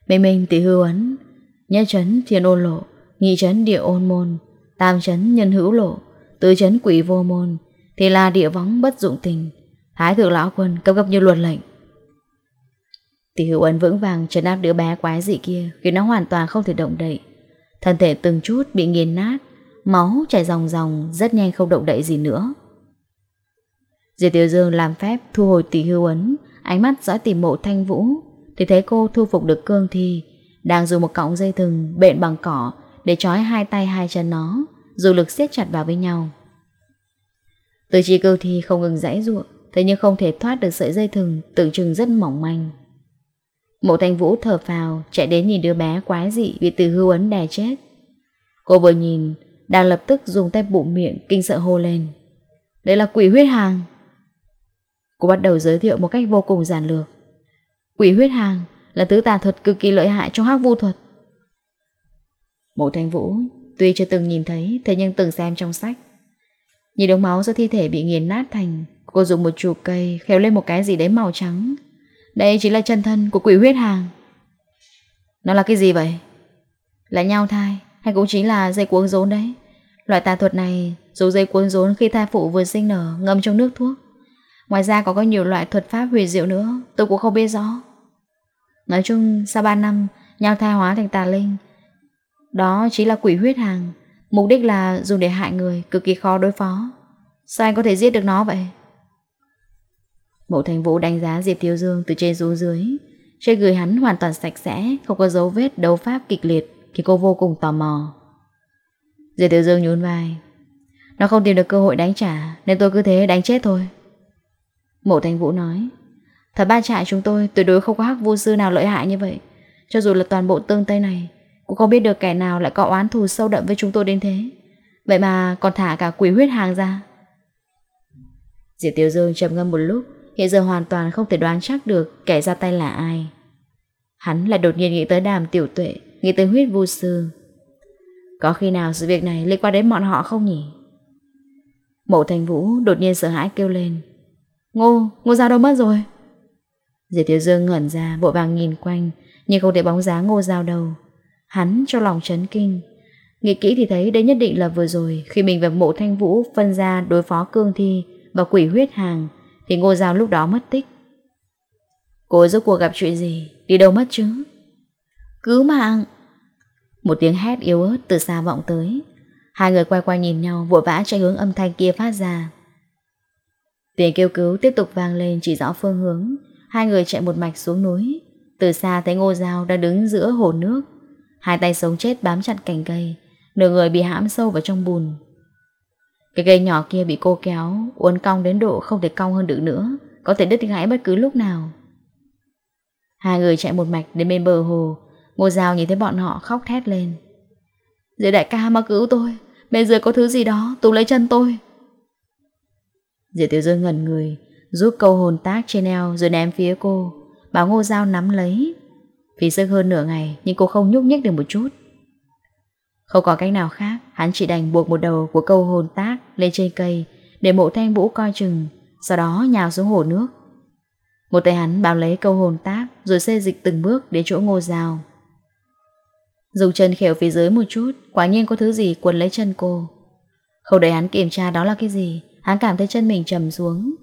Minh Minh tỷ hư ấn, nhất chấn thiên ôn lộ, nhị chấn địa ôn môn, tam chấn nhân hữu lộ, tứ chấn quỷ vô môn, thì là địa võng bất dụng tình. Thái thượng lão quân cấp cấp như luật lệnh. Tỷ hữu ấn vững vàng trấn áp đứa bé quái dị kia khiến nó hoàn toàn không thể động đậy. Thân thể từng chút bị nghiền nát, máu chảy ròng ròng rất nhanh không động đậy gì nữa. Diệp Tiểu Dương làm phép thu hồi tỷ hưu ấn, ánh mắt dõi tìm mộ thanh vũ, thì thấy cô thu phục được cương thi, đang dùng một cọng dây thừng bện bằng cỏ để trói hai tay hai chân nó, dù lực siết chặt vào với nhau. Từ chi cưu thi không ngừng rãy ruộng, thế nhưng không thể thoát được sợi dây thừng tưởng chừng rất mỏng manh. Mộ thanh vũ thở phào Chạy đến nhìn đứa bé quái dị Bị từ hưu ấn đè chết. Cô vừa nhìn Đang lập tức dùng tay bụng miệng Kinh sợ hô lên. Đây là quỷ huyết hàng. Cô bắt đầu giới thiệu một cách vô cùng giản lược. Quỷ huyết hàng Là thứ tà thuật cực kỳ lợi hại trong hắc vu thuật. Mộ thanh vũ Tuy chưa từng nhìn thấy Thế nhưng từng xem trong sách. Nhìn đống máu do thi thể bị nghiền nát thành, Cô dùng một chùm cây khéo lên một cái gì đấy màu trắng. Đây chính là chân thân của quỷ huyết hàng. Nó là cái gì vậy? Là nhau thai Hay cũng chính là dây cuống rốn đấy? Loại tà thuật này Dù dây cuống rốn khi thai phụ vừa sinh nở Ngâm trong nước thuốc. Ngoài ra có có nhiều loại thuật pháp huyền diệu nữa, Tôi cũng không biết rõ. Nói chung sau 3 năm, Nhau thai hóa thành tà linh, Đó chính là quỷ huyết hàng. Mục đích là dùng để hại người, Cực kỳ khó đối phó. Sao anh có thể giết được nó vậy? Mộ thành vũ đánh giá Diệp Thiếu Dương từ trên xuống dưới. Trên người hắn hoàn toàn sạch sẽ, Không có dấu vết đấu pháp kịch liệt, Thì cô vô cùng tò mò. Diệp Thiếu Dương nhún vai. Nó không tìm được cơ hội đánh trả, Nên tôi cứ thế đánh chết thôi. Mộ thành vũ nói. Thật ba trại chúng tôi tuyệt đối không có hắc vô sư nào lợi hại như vậy. Cho dù là toàn bộ tương Tây này cũng không biết được kẻ nào lại có oán thù sâu đậm với chúng tôi đến thế Vậy mà còn thả cả quỷ huyết hàng ra Diệp Tiểu Dương trầm ngâm một lúc Hiện giờ hoàn toàn không thể đoán chắc được kẻ ra tay là ai. Hắn lại đột nhiên nghĩ tới đàm tiểu tuệ, nghĩ tới huyết vô sư. Có khi nào sự việc này liên quan đến bọn họ không nhỉ? Mộ thành vũ đột nhiên sợ hãi kêu lên. Ngô, ngô giao đâu mất rồi? Diệp Tiểu Dương ngẩn ra, vội vàng nhìn quanh, nhưng không thể bóng dáng ngô giao đâu. Hắn cho lòng chấn kinh. Nghĩ kỹ thì thấy đây nhất định là vừa rồi, khi mình và mộ thanh vũ phân ra đối phó cương thi và quỷ huyết hàng, thì Ngô Giao lúc đó mất tích. Cô ấy rốt cuộc gặp chuyện gì? Đi đâu mất chứ? Cứu mạng! Một tiếng hét yếu ớt từ xa vọng tới. Hai người quay qua nhìn nhau, Vội vã chạy hướng âm thanh kia phát ra. Tiếng kêu cứu tiếp tục vang lên Chỉ rõ phương hướng. Hai người chạy một mạch xuống núi. Từ xa thấy Ngô Giao đang đứng giữa hồ nước. Hai tay sống chết bám chặt cành cây, Nửa người bị hãm sâu vào trong bùn. Cái cây nhỏ kia bị cô kéo, Uốn cong đến độ không thể cong hơn được nữa, Có thể đứt gãy bất cứ lúc nào. Hai người chạy một mạch đến bên bờ hồ, Ngô Giao nhìn thấy bọn họ khóc thét lên. Dưới đại ca mà cứu tôi, Bên dưới có thứ gì đó Tù lấy chân tôi. Diệp Tiểu Dương ngẩn người Giúp câu hồn tác trên eo rồi ném phía cô, Bảo Ngô Giao nắm lấy Phí sức hơn nửa ngày Nhưng cô không nhúc nhích được một chút không có cách nào khác, hắn chỉ đành buộc một đầu của câu hồn tác lên trên cây để mộ thanh vũ coi chừng, sau đó nhào xuống hồ nước. Một tay hắn bám lấy câu hồn tác rồi xê dịch từng bước đến chỗ ngô rào. Dùng chân khều phía dưới một chút, quả nhiên có thứ gì quấn lấy chân cô. Không đợi hắn kiểm tra đó là cái gì, hắn cảm thấy chân mình trầm xuống.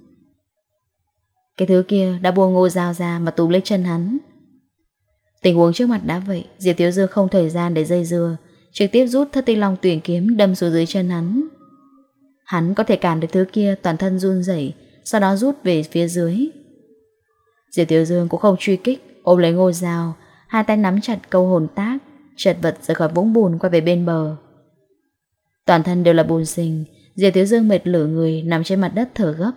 Cái thứ kia đã buông ngô rào ra mà túm lấy chân hắn. Tình huống trước mặt đã vậy, Diệp Tiếu Dư không thời gian để dây dưa, trực tiếp rút thất tinh long tuyển kiếm đâm xuống dưới chân hắn. Hắn có thể cản được thứ kia toàn thân run rẩy, sau đó rút về phía dưới. Diệp Tiểu Dương cũng không truy kích, ôm lấy ngô dao, hai tay nắm chặt câu hồn tác, chật vật rời khỏi vũng bùn quay về bên bờ. Toàn thân đều là bùn xình, Diệp Thiếu Dương mệt lử người nằm trên mặt đất thở gấp.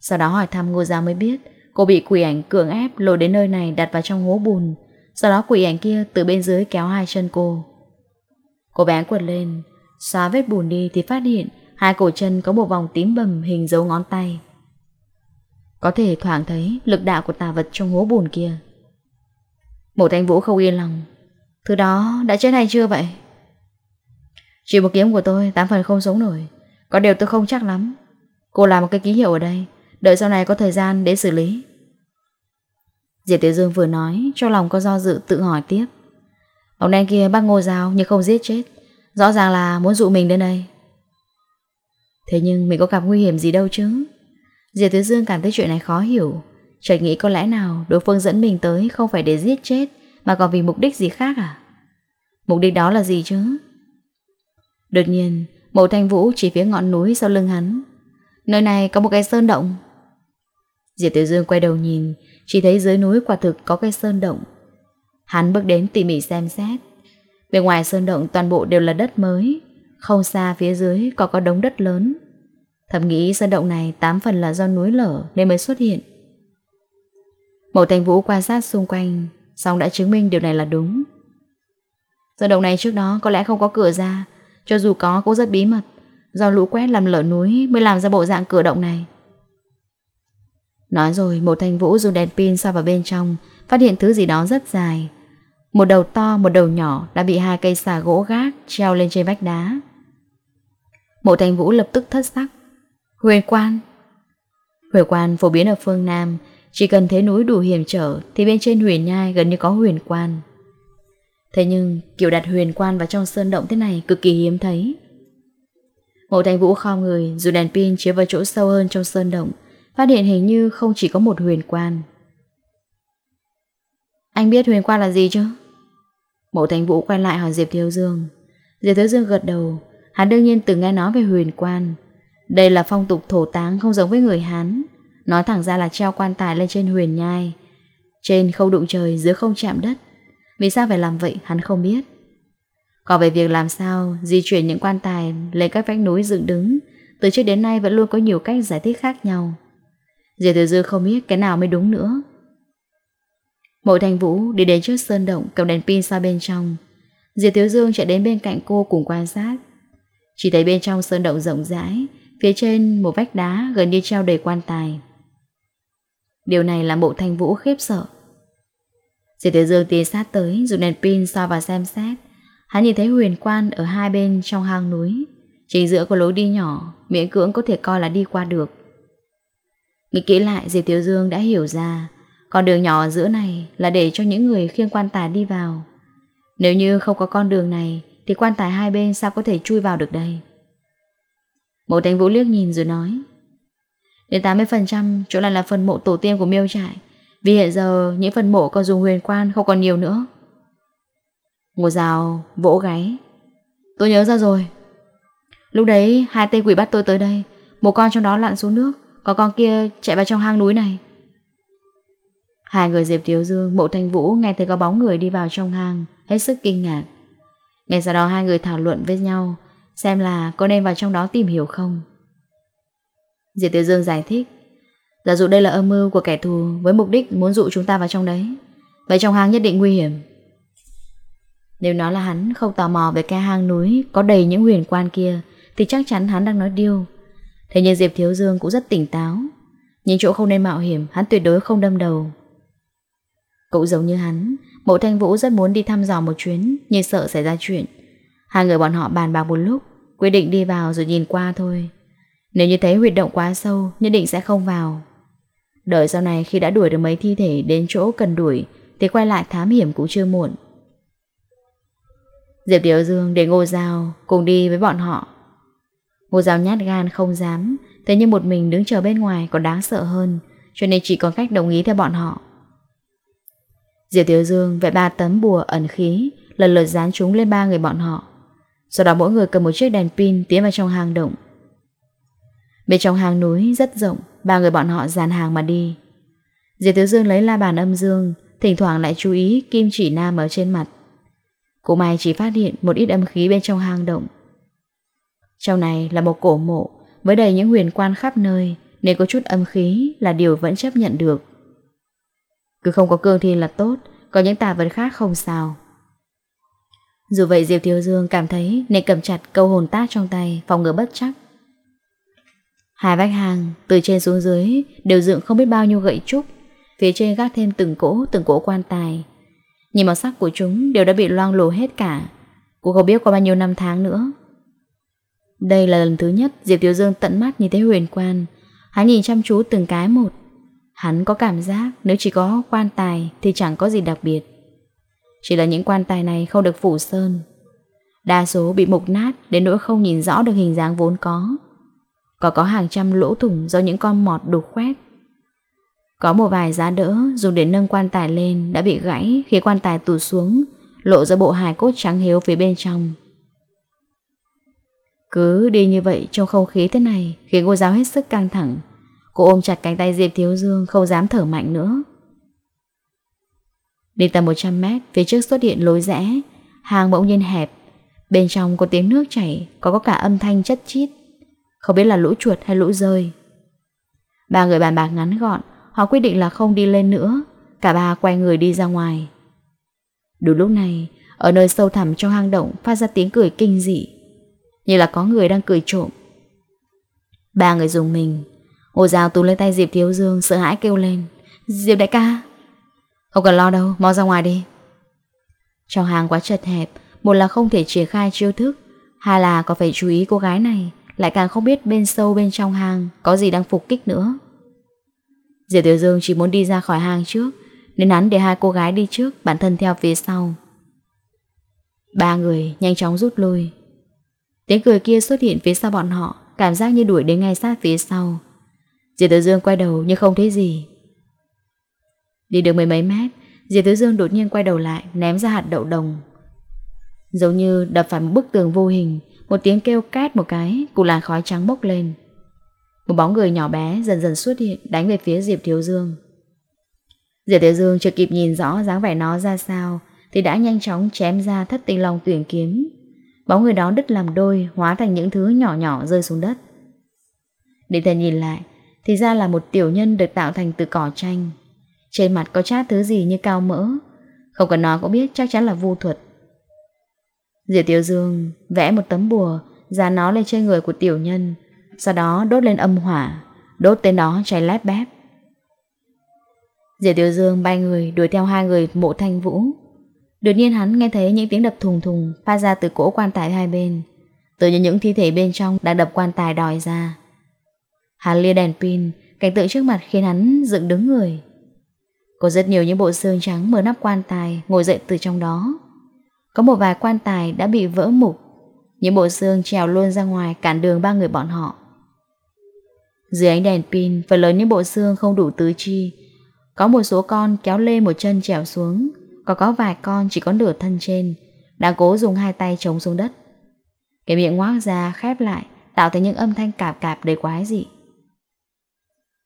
Sau đó hỏi thăm Ngô Giao mới biết cô bị quỷ ảnh cưỡng ép lôi đến nơi này đặt vào trong hố bùn. Sau đó quỷ ảnh kia từ bên dưới kéo hai chân cô. Cô bé quật lên, xóa vết bùn đi thì phát hiện hai cổ chân có một vòng tím bầm hình dấu ngón tay. Có thể thoảng thấy lực đạo của tà vật trong hố bùn kia. Một thanh vũ không yên lòng. Thứ đó đã chết hay chưa vậy? Chỉ một kiếm của tôi tám phần không sống nổi. Có điều tôi không chắc lắm. Cô làm một cái ký hiệu ở đây. Đợi sau này có thời gian để xử lý. Diệp Tiểu Dương vừa nói cho lòng có do dự tự hỏi tiếp. Ông đen kia bắt ngô dao nhưng không giết chết. Rõ ràng là muốn dụ mình đến đây. Thế nhưng mình có gặp nguy hiểm gì đâu chứ? Diệp Tiểu Dương cảm thấy chuyện này khó hiểu. Chợt nghĩ có lẽ nào đối phương dẫn mình tới không phải để giết chết mà còn vì mục đích gì khác à? Mục đích đó là gì chứ? Đột nhiên, mộ thanh vũ chỉ phía ngọn núi sau lưng hắn. Nơi này có một cái sơn động. Diệp Tiểu Dương quay đầu nhìn, chỉ thấy dưới núi quả thực có cây sơn động. Hắn bước đến tỉ mỉ xem xét. Bên ngoài sơn động toàn bộ đều là đất mới, không xa phía dưới có có đống đất lớn. Thầm nghĩ sơn động này tám phần là do núi lở nên mới xuất hiện. Mộ Thành Vũ quan sát xung quanh, xong đã chứng minh điều này là đúng. Sơn động này trước đó có lẽ không có cửa ra, cho dù có cũng rất bí mật, do lũ quét làm lở núi mới làm ra bộ dạng cửa động này. Nói rồi, một thanh vũ dùng đèn pin sao vào bên trong, Phát hiện thứ gì đó rất dài. Một đầu to, một đầu nhỏ Đã bị hai cây xà gỗ gác Treo lên trên vách đá. Mộ thanh vũ lập tức thất sắc. Huyền quan. Huyền quan phổ biến ở phương Nam, Chỉ cần thế núi đủ hiểm trở Thì bên trên huyền nhai gần như có huyền quan. Thế nhưng, kiểu đặt huyền quan vào trong sơn động thế này Cực kỳ hiếm thấy. Mộ thanh vũ khom người Dù đèn pin chiếu vào chỗ sâu hơn trong sơn động Phát hiện hình như không chỉ có một huyền quan. Anh biết huyền quan là gì chứ? Mộ thành vũ quay lại hỏi Diệp Thiếu Dương. Diệp Thiếu Dương gật đầu. Hắn đương nhiên từng nghe nói về huyền quan. Đây là phong tục thổ táng không giống với người Hán. Nói thẳng ra là treo quan tài lên trên huyền nhai. Trên không đụng trời dưới không chạm đất. Vì sao phải làm vậy hắn không biết. Còn về việc làm sao Di chuyển những quan tài lên các vách núi dựng đứng, Từ trước đến nay vẫn luôn có nhiều cách giải thích khác nhau. Diệp Tử Dư không biết cái nào mới đúng nữa. Mộ thành vũ đi đến trước sơn động Cầm đèn pin ra bên trong. Diệp Tiếu Dương chạy đến bên cạnh cô cùng quan sát. Chỉ thấy bên trong sơn động rộng rãi, Phía trên một vách đá Gần như treo đầy quan tài. Điều này làm bộ thanh vũ khiếp sợ. Diệp Tiếu Dương tiến sát tới, Dùng đèn pin soi và xem xét. Hắn nhìn thấy huyền quan ở hai bên trong hang núi. Chính giữa có lối đi nhỏ, Miễn cưỡng có thể coi là đi qua được. Nghĩ kỹ lại Diệp Tiểu Dương đã hiểu ra, Con đường nhỏ giữa này là để cho những người khiêng quan tài đi vào. Nếu như không có con đường này, Thì quan tài hai bên sao có thể chui vào được đây? Mộ Thánh Vũ liếc nhìn rồi nói, Đến 80% chỗ này là phần mộ tổ tiên của miêu trại, Vì hiện giờ những phần mộ còn dùng huyền quan không còn nhiều nữa. Ngô rào vỗ gáy, Tôi nhớ ra rồi. Lúc đấy hai tên quỷ bắt tôi tới đây, Một con trong đó lặn xuống nước có con kia chạy vào trong hang núi này. Hai người Diệp Tiếu Dương, Mộ Thanh Vũ nghe thấy có bóng người đi vào trong hang, Hết sức kinh ngạc. Ngay sau đó hai người thảo luận với nhau Xem là có nên vào trong đó tìm hiểu không. Diệp Tiếu Dương giải thích, Giả dụ đây là âm mưu của kẻ thù Với mục đích muốn dụ chúng ta vào trong đấy, Vậy trong hang nhất định nguy hiểm. Nếu nói là hắn không tò mò về cái hang núi Có đầy những huyền quan kia, Thì chắc chắn hắn đang nói điêu. Thế nhưng Diệp Thiếu Dương cũng rất tỉnh táo. Nhìn chỗ không nên mạo hiểm, Hắn tuyệt đối không đâm đầu. Cũng giống như hắn, Mộ Thanh Vũ rất muốn đi thăm dò một chuyến, Nhưng sợ xảy ra chuyện. Hai người bọn họ bàn bạc một lúc, Quyết định đi vào rồi nhìn qua thôi. Nếu như thấy huyệt động quá sâu, Nhất định sẽ không vào. Đợi sau này khi đã đuổi được mấy thi thể Đến chỗ cần đuổi, Thì quay lại thám hiểm cũng chưa muộn. Diệp Tiểu Dương để Ngô Giao cùng đi với bọn họ. Ngô giáo nhát gan không dám, Thế nhưng một mình đứng chờ bên ngoài còn đáng sợ hơn, Cho nên chỉ có cách đồng ý theo bọn họ. Diệp Tiểu Dương vẽ ba tấm bùa ẩn khí, Lần lượt dán chúng lên ba người bọn họ. Sau đó mỗi người cầm một chiếc đèn pin Tiến vào trong hang động. Bên trong hang núi rất rộng, Ba người bọn họ dàn hàng mà đi. Diệp Tiểu Dương lấy la bàn âm dương, Thỉnh thoảng lại chú ý kim chỉ nam ở trên mặt. Cũng Mai chỉ phát hiện một ít âm khí bên trong hang động. Trong này là một cổ mộ với đầy những huyền quan khắp nơi nên có chút âm khí là điều vẫn chấp nhận được. Cứ không có cương thi là tốt, có những tà vật khác không sao. Dù vậy Diệp Thiếu Dương cảm thấy nên cầm chặt câu hồn tác trong tay, phòng ngừa bất chắc. Hai vách hàng, từ trên xuống dưới, đều dựng không biết bao nhiêu gậy trúc. Phía trên gác thêm từng cỗ, từng cỗ quan tài. Nhìn màu sắc của chúng đều đã bị loang lổ hết cả. cũng không biết qua bao nhiêu năm tháng nữa. Đây là lần thứ nhất Diệp Tiểu Dương tận mắt nhìn thấy huyền quan. Hắn nhìn chăm chú từng cái một. Hắn có cảm giác nếu chỉ có quan tài thì chẳng có gì đặc biệt. Chỉ là những quan tài này không được phủ sơn. Đa số bị mục nát đến nỗi không nhìn rõ được hình dáng vốn có. Có có hàng trăm lỗ thủng do những con mọt đục khoét. Có một vài giá đỡ dùng để nâng quan tài lên đã bị gãy khi quan tài tụt xuống, lộ ra bộ hài cốt trắng hiếu phía bên trong. Cứ đi như vậy trong không khí thế này khiến cô giáo hết sức căng thẳng. Cô ôm chặt cánh tay Diệp Thiếu Dương không dám thở mạnh nữa. Đi tầm 100 mét, phía trước xuất hiện lối rẽ, hàng bỗng nhiên hẹp. Bên trong có tiếng nước chảy, có có cả âm thanh chất chít. Không biết là lũ chuột hay lũ rơi. Ba người bàn bạc ngắn gọn, họ quyết định là không đi lên nữa. Cả ba quay người đi ra ngoài. Đúng lúc này, ở nơi sâu thẳm trong hang động phát ra tiếng cười kinh dị. Như là có người đang cười trộm. Ba người dùng mình. Hồ Giao tú lên tay Diệp Thiếu Dương sợ hãi kêu lên. Diệp đại ca. Không cần lo đâu, mau ra ngoài đi. Trong hàng quá chật hẹp, một là không thể triển khai chiêu thức, hai là có phải chú ý cô gái này, lại càng không biết bên sâu bên trong hàng có gì đang phục kích nữa. Diệp Tiểu Dương chỉ muốn đi ra khỏi hàng trước, nên hắn để hai cô gái đi trước, bản thân theo phía sau. Ba người nhanh chóng rút lui. Tiếng cười kia xuất hiện phía sau bọn họ, cảm giác như đuổi đến ngay sát phía sau. Diệp Tử Dương quay đầu nhưng không thấy gì, Đi được mười mấy mét Diệp Tử Dương đột nhiên quay đầu lại Ném ra hạt đậu đồng. Giống như đập phải một bức tường vô hình Một tiếng kêu cát một cái Cụ làn khói trắng bốc lên. Một bóng người nhỏ bé dần dần xuất hiện Đánh về phía Diệp Thiếu Dương. Diệp Thiếu Dương chưa kịp nhìn rõ dáng vẻ nó ra sao Thì đã nhanh chóng chém ra thất tinh long tuyển kiếm. Bóng người đó đứt làm đôi, Hóa thành những thứ nhỏ nhỏ rơi xuống đất. Định thần nhìn lại, Thì ra là một tiểu nhân được tạo thành từ cỏ tranh trên mặt có chát thứ gì như cao mỡ, Không cần nói cũng biết chắc chắn là vu thuật. Diệp Tiểu Dương vẽ một tấm bùa, Dán nó lên trên người của tiểu nhân, Sau đó đốt lên âm hỏa, Đốt tên đó cháy lép bép Diệp Tiểu Dương bay người, đuổi theo hai người mộ thanh vũ. Đột nhiên hắn nghe thấy những tiếng đập thùng thùng Phát ra từ cỗ quan tài hai bên từ những thi thể bên trong đang đập quan tài đòi ra Hắn lia đèn pin Cảnh tượng trước mặt khiến hắn dựng đứng người có rất nhiều những bộ xương trắng mở nắp quan tài ngồi dậy từ trong đó. Có một vài quan tài đã bị vỡ mục. Những bộ xương trèo luôn ra ngoài cản đường ba người bọn họ. Dưới ánh đèn pin, phần lớn những bộ xương không đủ tứ chi. Có một số con kéo lê một chân trèo xuống, còn có vài con chỉ có nửa thân trên, đang cố dùng hai tay chống xuống đất. Cái miệng ngoác ra khép lại, tạo thành những âm thanh cạp cạp đầy quái dị.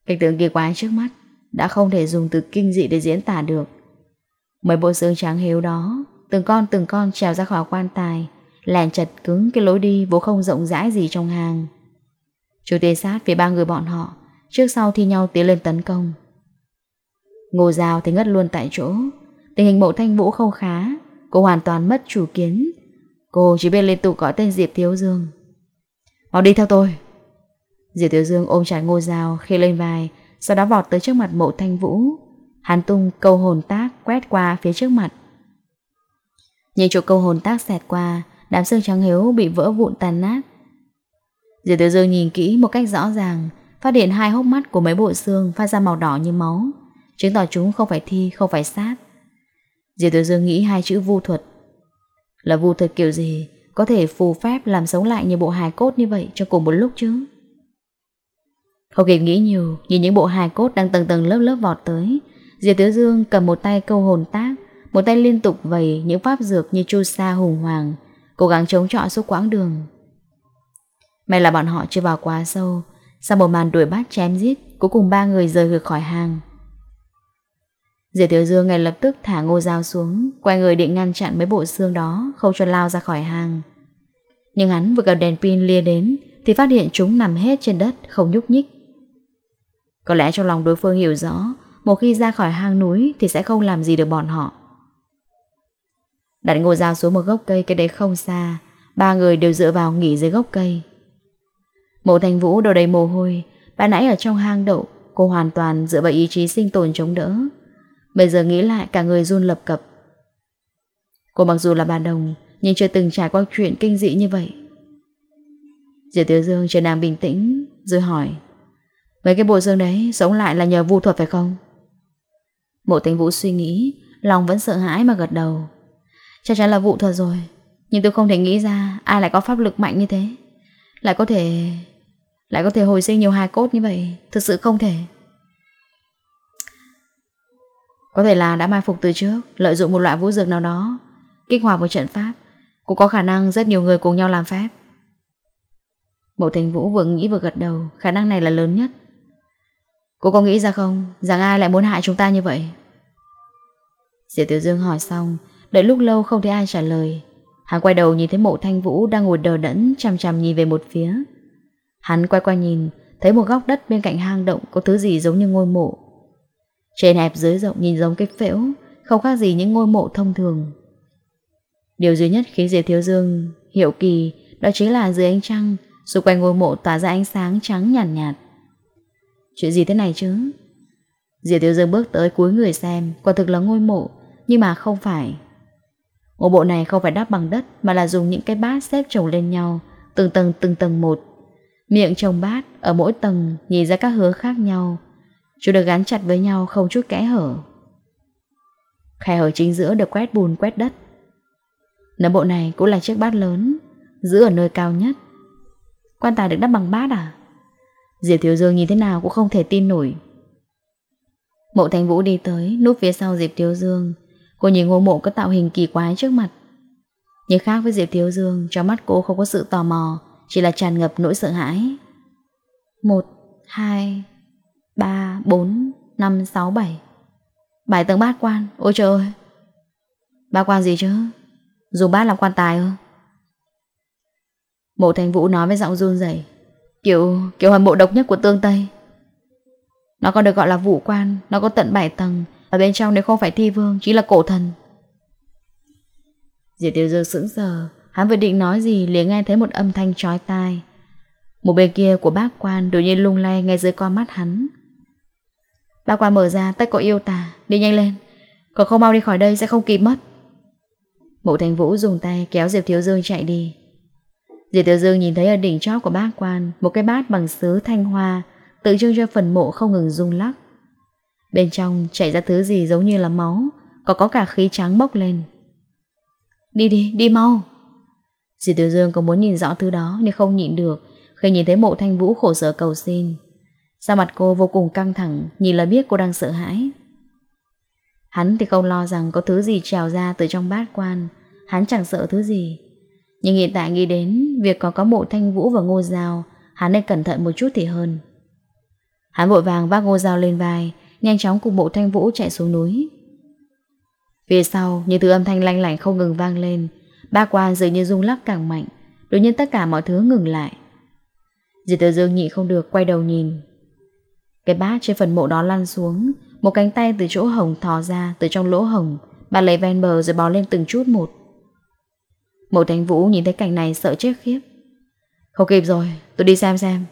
Cảnh tượng kỳ quái trước mắt đã không thể dùng từ kinh dị để diễn tả được. Mấy bộ xương trắng hiếu đó, từng con từng con trèo ra khỏi quan tài, lèn chật cứng cái lối đi vốn không rộng rãi gì trong hàng. Chú tê sát phía ba người bọn họ, trước sau thi nhau tiến lên tấn công. Ngô Giao thì ngất luôn tại chỗ, tình hình mộ thanh vũ không khá, cô hoàn toàn mất chủ kiến. Cô chỉ biết liên tục gọi tên Diệp Thiếu Dương. Mau đi theo tôi. Diệp Thiếu Dương ôm chặt Ngô dao khi lên vai, sau đó vọt tới trước mặt mộ thanh vũ Hắn tung câu hồn tác quét qua phía trước mặt Nhìn chỗ câu hồn tác xẹt qua Đám xương trắng hiếu bị vỡ vụn tàn nát Diệp thiếu Dương nhìn kỹ một cách rõ ràng Phát hiện hai hốc mắt của mấy bộ xương Phát ra màu đỏ như máu Chứng tỏ chúng không phải thi, không phải sát Diệp Tử Dương nghĩ hai chữ vu thuật Là vu thuật kiểu gì Có thể phù phép làm sống lại như bộ hài cốt như vậy Trong cùng một lúc chứ không kịp nghĩ nhiều, nhìn những bộ hài cốt đang tầng tầng lớp lớp vọt tới. Diệp Tứ Dương cầm một tay câu hồn tác, một tay liên tục vầy những pháp dược như chu sa hùng hoàng, cố gắng chống chọi suốt quãng đường. May là bọn họ chưa vào quá sâu, sau một màn đuổi bắt chém giết, cuối cùng ba người rời khỏi hàng. Diệp Tiểu Dương ngay lập tức thả ngô dao xuống, quay người định ngăn chặn mấy bộ xương đó, không cho lao ra khỏi hang. Nhưng hắn vừa gặp đèn pin lia đến, thì phát hiện chúng nằm hết trên đất, không nhúc nhích. Có lẽ trong lòng đối phương hiểu rõ, một khi ra khỏi hang núi thì sẽ không làm gì được bọn họ. Đặt ngô dao xuống một gốc cây cái đấy không xa, ba người đều dựa vào nghỉ dưới gốc cây. Mộ thành vũ đầu đầy mồ hôi, bà nãy ở trong hang đậu, cô hoàn toàn dựa vào ý chí sinh tồn chống đỡ. Bây giờ nghĩ lại, cả người run lập cập. Cô mặc dù là bà đồng, Nhưng chưa từng trải qua chuyện kinh dị như vậy. Diệp Tiểu Dương trở nàng bình tĩnh, Rồi hỏi, Mấy cái bộ xương đấy sống lại là nhờ vu thuật phải không? Mộ tình vũ suy nghĩ, Lòng vẫn sợ hãi mà gật đầu. Chắc chắn là vụ thuật rồi, Nhưng tôi không thể nghĩ ra ai lại có pháp lực mạnh như thế. Lại có thể, Lại có thể hồi sinh nhiều hài cốt như vậy, Thực sự không thể có thể là đã mai phục từ trước, Lợi dụng một loại vũ dược nào đó, Kích hoạt một trận pháp, Cũng có khả năng rất nhiều người cùng nhau làm phép. Mộ thành vũ vừa nghĩ vừa gật đầu, Khả năng này là lớn nhất. Cô có nghĩ ra không, Rằng ai lại muốn hại chúng ta như vậy? Diệp Tiểu Dương hỏi xong, Đợi lúc lâu không thấy ai trả lời. Hắn quay đầu nhìn thấy mộ thanh vũ Đang ngồi đờ đẫn, chằm chằm nhìn về một phía. Hắn quay qua nhìn, Thấy một góc đất bên cạnh hang động Có thứ gì giống như ngôi mộ trên hẹp dưới rộng nhìn giống cái phễu Không khác gì những ngôi mộ thông thường. Điều duy nhất khiến Diệp Thiếu Dương Hiệu kỳ Đó chính là dưới ánh trăng Xung quanh ngôi mộ tỏa ra ánh sáng trắng nhàn nhạt, nhạt Chuyện gì thế này chứ? Diệp Thiếu Dương bước tới cuối người xem Quả thực là ngôi mộ Nhưng mà không phải. Ngôi mộ này không phải đắp bằng đất Mà là dùng những cái bát xếp chồng lên nhau Từng tầng từng tầng một. Miệng trồng bát ở mỗi tầng Nhìn ra các hướng khác nhau Chúng được gắn chặt với nhau không chút kẽ hở. Khe hở chính giữa được quét bùn quét đất. Nấm bộ này cũng là chiếc bát lớn Giữ ở nơi cao nhất. Quan tài được đắp bằng bát à? Diệp Thiếu Dương nhìn thế nào cũng không thể tin nổi. Mộ Thành Vũ đi tới Núp phía sau Diệp Thiếu Dương. Cô nhìn ngô mộ có tạo hình kỳ quái trước mặt. Nhưng khác với Diệp Thiếu Dương Trong mắt cô không có sự tò mò Chỉ là tràn ngập nỗi sợ hãi. Một, hai, 3, 4, 5, 6, 7 7 tầng bát quan Ôi trời ơi. Bát quan gì chứ? Dùng bát làm quan tài ư? Mộ thành vũ nói với giọng run rẩy Kiểu kiểu hầm mộ độc nhất của tương Tây. Nó còn được gọi là vũ quan Nó có tận 7 tầng Ở bên trong nếu không phải thi vương Chỉ là cổ thần. Diệp Tiêu Dương sững sờ Hắn vừa định nói gì liền nghe thấy một âm thanh trói tai. Một bên kia của bác quan đột nhiên lung lay ngay dưới con mắt hắn. Bác quan mở ra tất có yêu tà. Đi nhanh lên. Còn không mau đi khỏi đây sẽ không kịp mất. Mộ thành vũ dùng tay kéo Diệp Thiếu Dương chạy đi. Diệp Thiếu Dương nhìn thấy ở đỉnh chóp của bác quan Một cái bát bằng sứ thanh hoa Tự trưng cho phần mộ không ngừng rung lắc. Bên trong chảy ra thứ gì giống như là máu Có có cả khí trắng bốc lên. Đi đi, đi mau. Diệp Tiểu Dương có muốn nhìn rõ thứ đó Nhưng không nhịn được. Khi nhìn thấy mộ thanh vũ khổ sở cầu xin Sao mặt cô vô cùng căng thẳng, Nhìn là biết cô đang sợ hãi. Hắn thì không lo rằng có thứ gì trào ra từ trong bát quan. Hắn chẳng sợ thứ gì. Nhưng hiện tại nghĩ đến Việc có có mộ thanh vũ và ngô dao Hắn nên cẩn thận một chút thì hơn. Hắn vội vàng vác ngô dao lên vai, Nhanh chóng cùng mộ thanh vũ chạy xuống núi. Phía sau, Những thứ âm thanh lanh lảnh không ngừng vang lên. Ba quan dường như rung lắc càng mạnh. Đột nhiên tất cả mọi thứ ngừng lại. Diệp Tử Dương nhị không được quay đầu nhìn cái bát trên phần mộ đó lăn xuống, Một cánh tay từ chỗ hồng thò ra Từ trong lỗ hồng, Bà lấy ven bờ rồi bò lên từng chút một. Mộ Thánh Vũ nhìn thấy cảnh này sợ chết khiếp. Không kịp rồi, Tôi đi xem xem.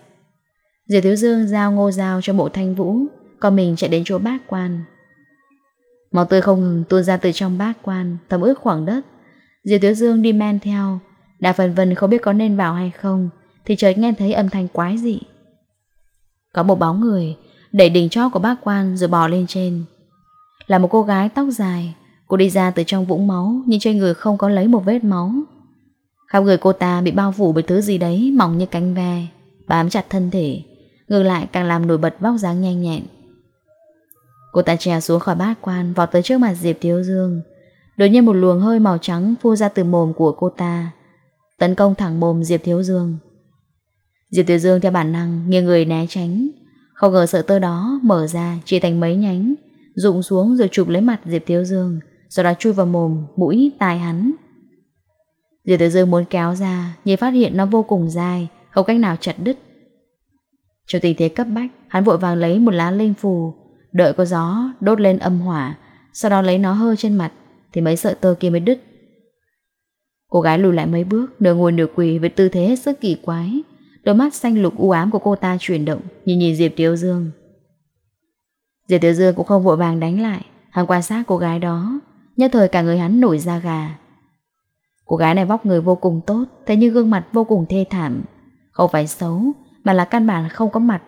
Diệp Thiếu Dương giao ngô giao cho mộ Thanh Vũ, Còn mình chạy đến chỗ bát quan. Máu tươi không ngừng tuôn ra từ trong bát quan, Thấm ướt khoảng đất. Diệp Thiếu Dương đi men theo đã phần vần không biết có nên vào hay không, Thì chợt nghe thấy âm thanh quái dị. Có một bóng người Đẩy đỉnh chóp của bác quan rồi bò lên trên. Là một cô gái tóc dài. Cô đi ra từ trong vũng máu, Nhưng trên người không có lấy một vết máu. Khắp người cô ta bị bao phủ bởi thứ gì đấy Mỏng như cánh ve, Bám chặt thân thể, Ngược lại càng làm nổi bật vóc dáng nhanh nhẹn. Cô ta trèo xuống khỏi bát quan, Vọt tới trước mặt Diệp Thiếu Dương. Đột nhiên một luồng hơi màu trắng Phu ra từ mồm của cô ta, Tấn công thẳng mồm Diệp Thiếu Dương. Diệp Tiểu Dương theo bản năng Nghiêng người né tránh. Không ngờ sợi tơ đó mở ra chia thành mấy nhánh Rụng xuống rồi chụp lấy mặt Diệp Tiểu Dương Sau đó chui vào mồm, mũi, tai hắn. Diệp Tiểu Dương muốn kéo ra Nhưng phát hiện nó vô cùng dài Không cách nào chặt đứt. Trong tình thế cấp bách Hắn vội vàng lấy một lá linh phù Đợi có gió đốt lên âm hỏa Sau đó lấy nó hơ trên mặt Thì mấy sợi tơ kia mới đứt. Cô gái lùi lại mấy bước Nửa ngồi nửa quỳ với tư thế hết sức kỳ quái. Đôi mắt xanh lục u ám của cô ta chuyển động, Nhìn nhìn Diệp Tiếu Dương. Diệp Tiếu Dương cũng không vội vàng đánh lại. Hắn quan sát cô gái đó. Nhất thời cả người hắn nổi da gà. Cô gái này vóc người vô cùng tốt, Thế nhưng gương mặt vô cùng thê thảm. Không phải xấu, Mà là căn bản không có mặt.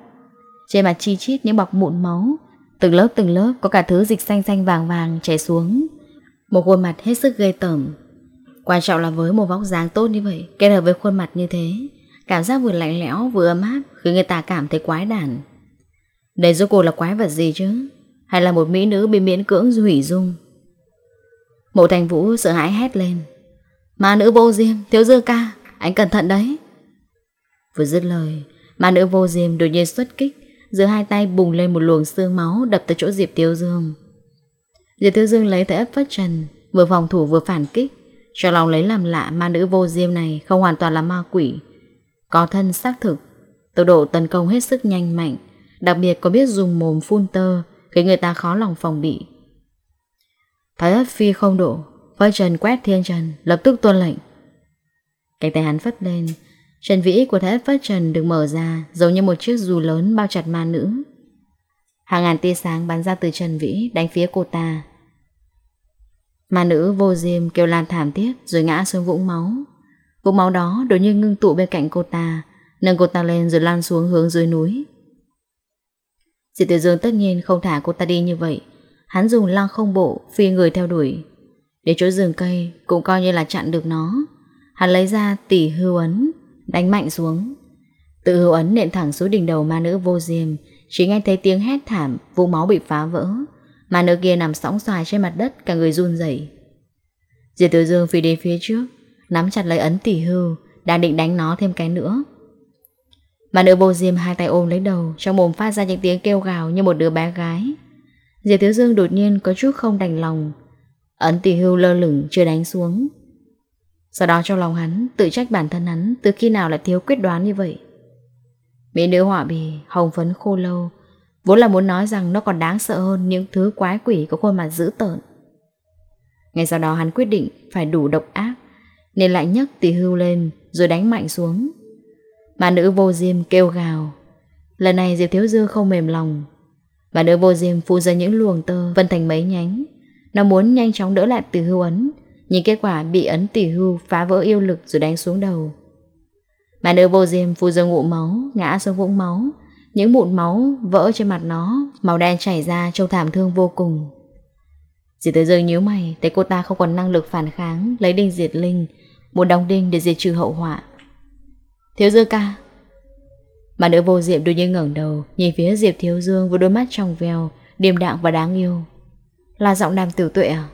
Trên mặt chi chít những bọc mụn máu. Từng lớp từng lớp có cả thứ dịch xanh xanh vàng vàng chảy xuống. Một khuôn mặt hết sức ghê tởm. Quan trọng là với một vóc dáng tốt như vậy, Kết hợp với khuôn mặt như thế Cảm giác vừa lạnh lẽo, vừa ấm áp, Khiến người ta cảm thấy quái đản. Đây rốt cuộc là quái vật gì chứ? Hay là một mỹ nữ bị miễn cưỡng hủy dung? Mộ thành vũ sợ hãi hét lên. Ma nữ vô diêm, Thiếu dư ca, Anh cẩn thận đấy. Vừa dứt lời Ma nữ vô diêm đột nhiên xuất kích Giữa hai tay bùng lên một luồng xương máu Đập tới chỗ Diệp Tiêu Dương. Diệp Tiêu Dương lấy tay ấp phất trần, Vừa phòng thủ vừa phản kích, Cho lòng lấy làm lạ ma nữ vô diêm này Không hoàn toàn là ma quỷ. Có thân xác thực. Tốc độ tấn công hết sức nhanh mạnh, Đặc biệt có biết dùng mồm phun tơ, Khiến người ta khó lòng phòng bị. Thái ất phi không độ Phơi trần quét thiên trần, Lập tức tuân lệnh. Cánh tay hắn phất lên Trần vĩ của thái ất phất trần được mở ra, Giống như một chiếc dù lớn bao chặt ma nữ. Hàng ngàn tia sáng bắn ra từ Trần Vĩ, Đánh phía cô ta. Ma nữ vô diêm kêu lan thảm thiết, Rồi ngã xuống vũng máu. Vũng máu đó đột nhiên ngưng tụ bên cạnh cô ta, Nâng cô ta lên rồi lan xuống hướng dưới núi. Diệp Tử Dương tất nhiên không thả cô ta đi như vậy. Hắn dùng lăng không bộ Phi người theo đuổi. Để chỗ rừng cây cũng coi như là chặn được nó. Hắn lấy ra tỷ hưu ấn, Đánh mạnh xuống. Tự hưu ấn nện thẳng xuống đỉnh đầu ma nữ vô diêm. Chỉ nghe thấy tiếng hét thảm, vũ máu bị phá vỡ. Ma nữ kia nằm sóng xoài trên mặt đất, Cả người run rẩy. Diệp Tử Dương phi đến phía trước. Nắm chặt lấy ấn tỷ hưu Đang định đánh nó thêm cái nữa. Mà nữ vô diêm hai tay ôm lấy đầu, Trong mồm phát ra những tiếng kêu gào như một đứa bé gái. Diệp Thiếu Dương đột nhiên có chút không đành lòng. Ấn tỷ hưu lơ lửng, chưa đánh xuống. Sau đó trong lòng hắn, Tự trách bản thân hắn, Từ khi nào lại thiếu quyết đoán như vậy? Mỹ nữ họa bì, Hồng phấn khô lâu, Vốn là muốn nói rằng nó còn đáng sợ hơn Những thứ quái quỷ có khuôn mặt dữ tợn. Ngay sau đó hắn quyết định Phải đủ độc ác nên lại nhấc tỷ hưu lên, Rồi đánh mạnh xuống. Mà nữ vô diêm kêu gào, Lần này Diệp Thiếu dư không mềm lòng. Mà nữ vô diêm phun ra những luồng tơ Vân thành mấy nhánh. Nó muốn nhanh chóng đỡ lại từ hưu ấn, Nhưng kết quả bị ấn tỷ hưu phá vỡ yêu lực Rồi đánh xuống đầu. Mà nữ vô diêm phun ra ngụ máu, Ngã xuống vũng máu. Những mụn máu vỡ trên mặt nó, Màu đen chảy ra trông thảm thương vô cùng. Chỉ tới giờ nhíu mày, Thấy cô ta không còn năng lực phản kháng, Lấy đinh diệt linh muốn đóng đinh để diệt trừ hậu họa. Thiếu Dương ca. Mà nữ vô diệm đột nhiên ngẩng đầu Nhìn phía Diệp Thiếu Dương với đôi mắt trong veo Điềm đạm và đáng yêu. Là giọng đàm tiểu tuệ à?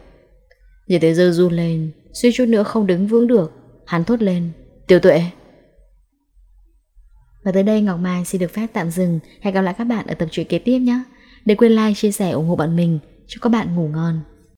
Diệp Thiếu Dương run lên Suy chút nữa không đứng vững được. Hắn thốt lên Tiểu tuệ. Và tới đây Ngọc Mai xin được phép tạm dừng. Hẹn gặp lại các bạn ở tập truyện kế tiếp nhé. Đừng quên like, chia sẻ, ủng hộ bọn mình. Chúc các bạn ngủ ngon.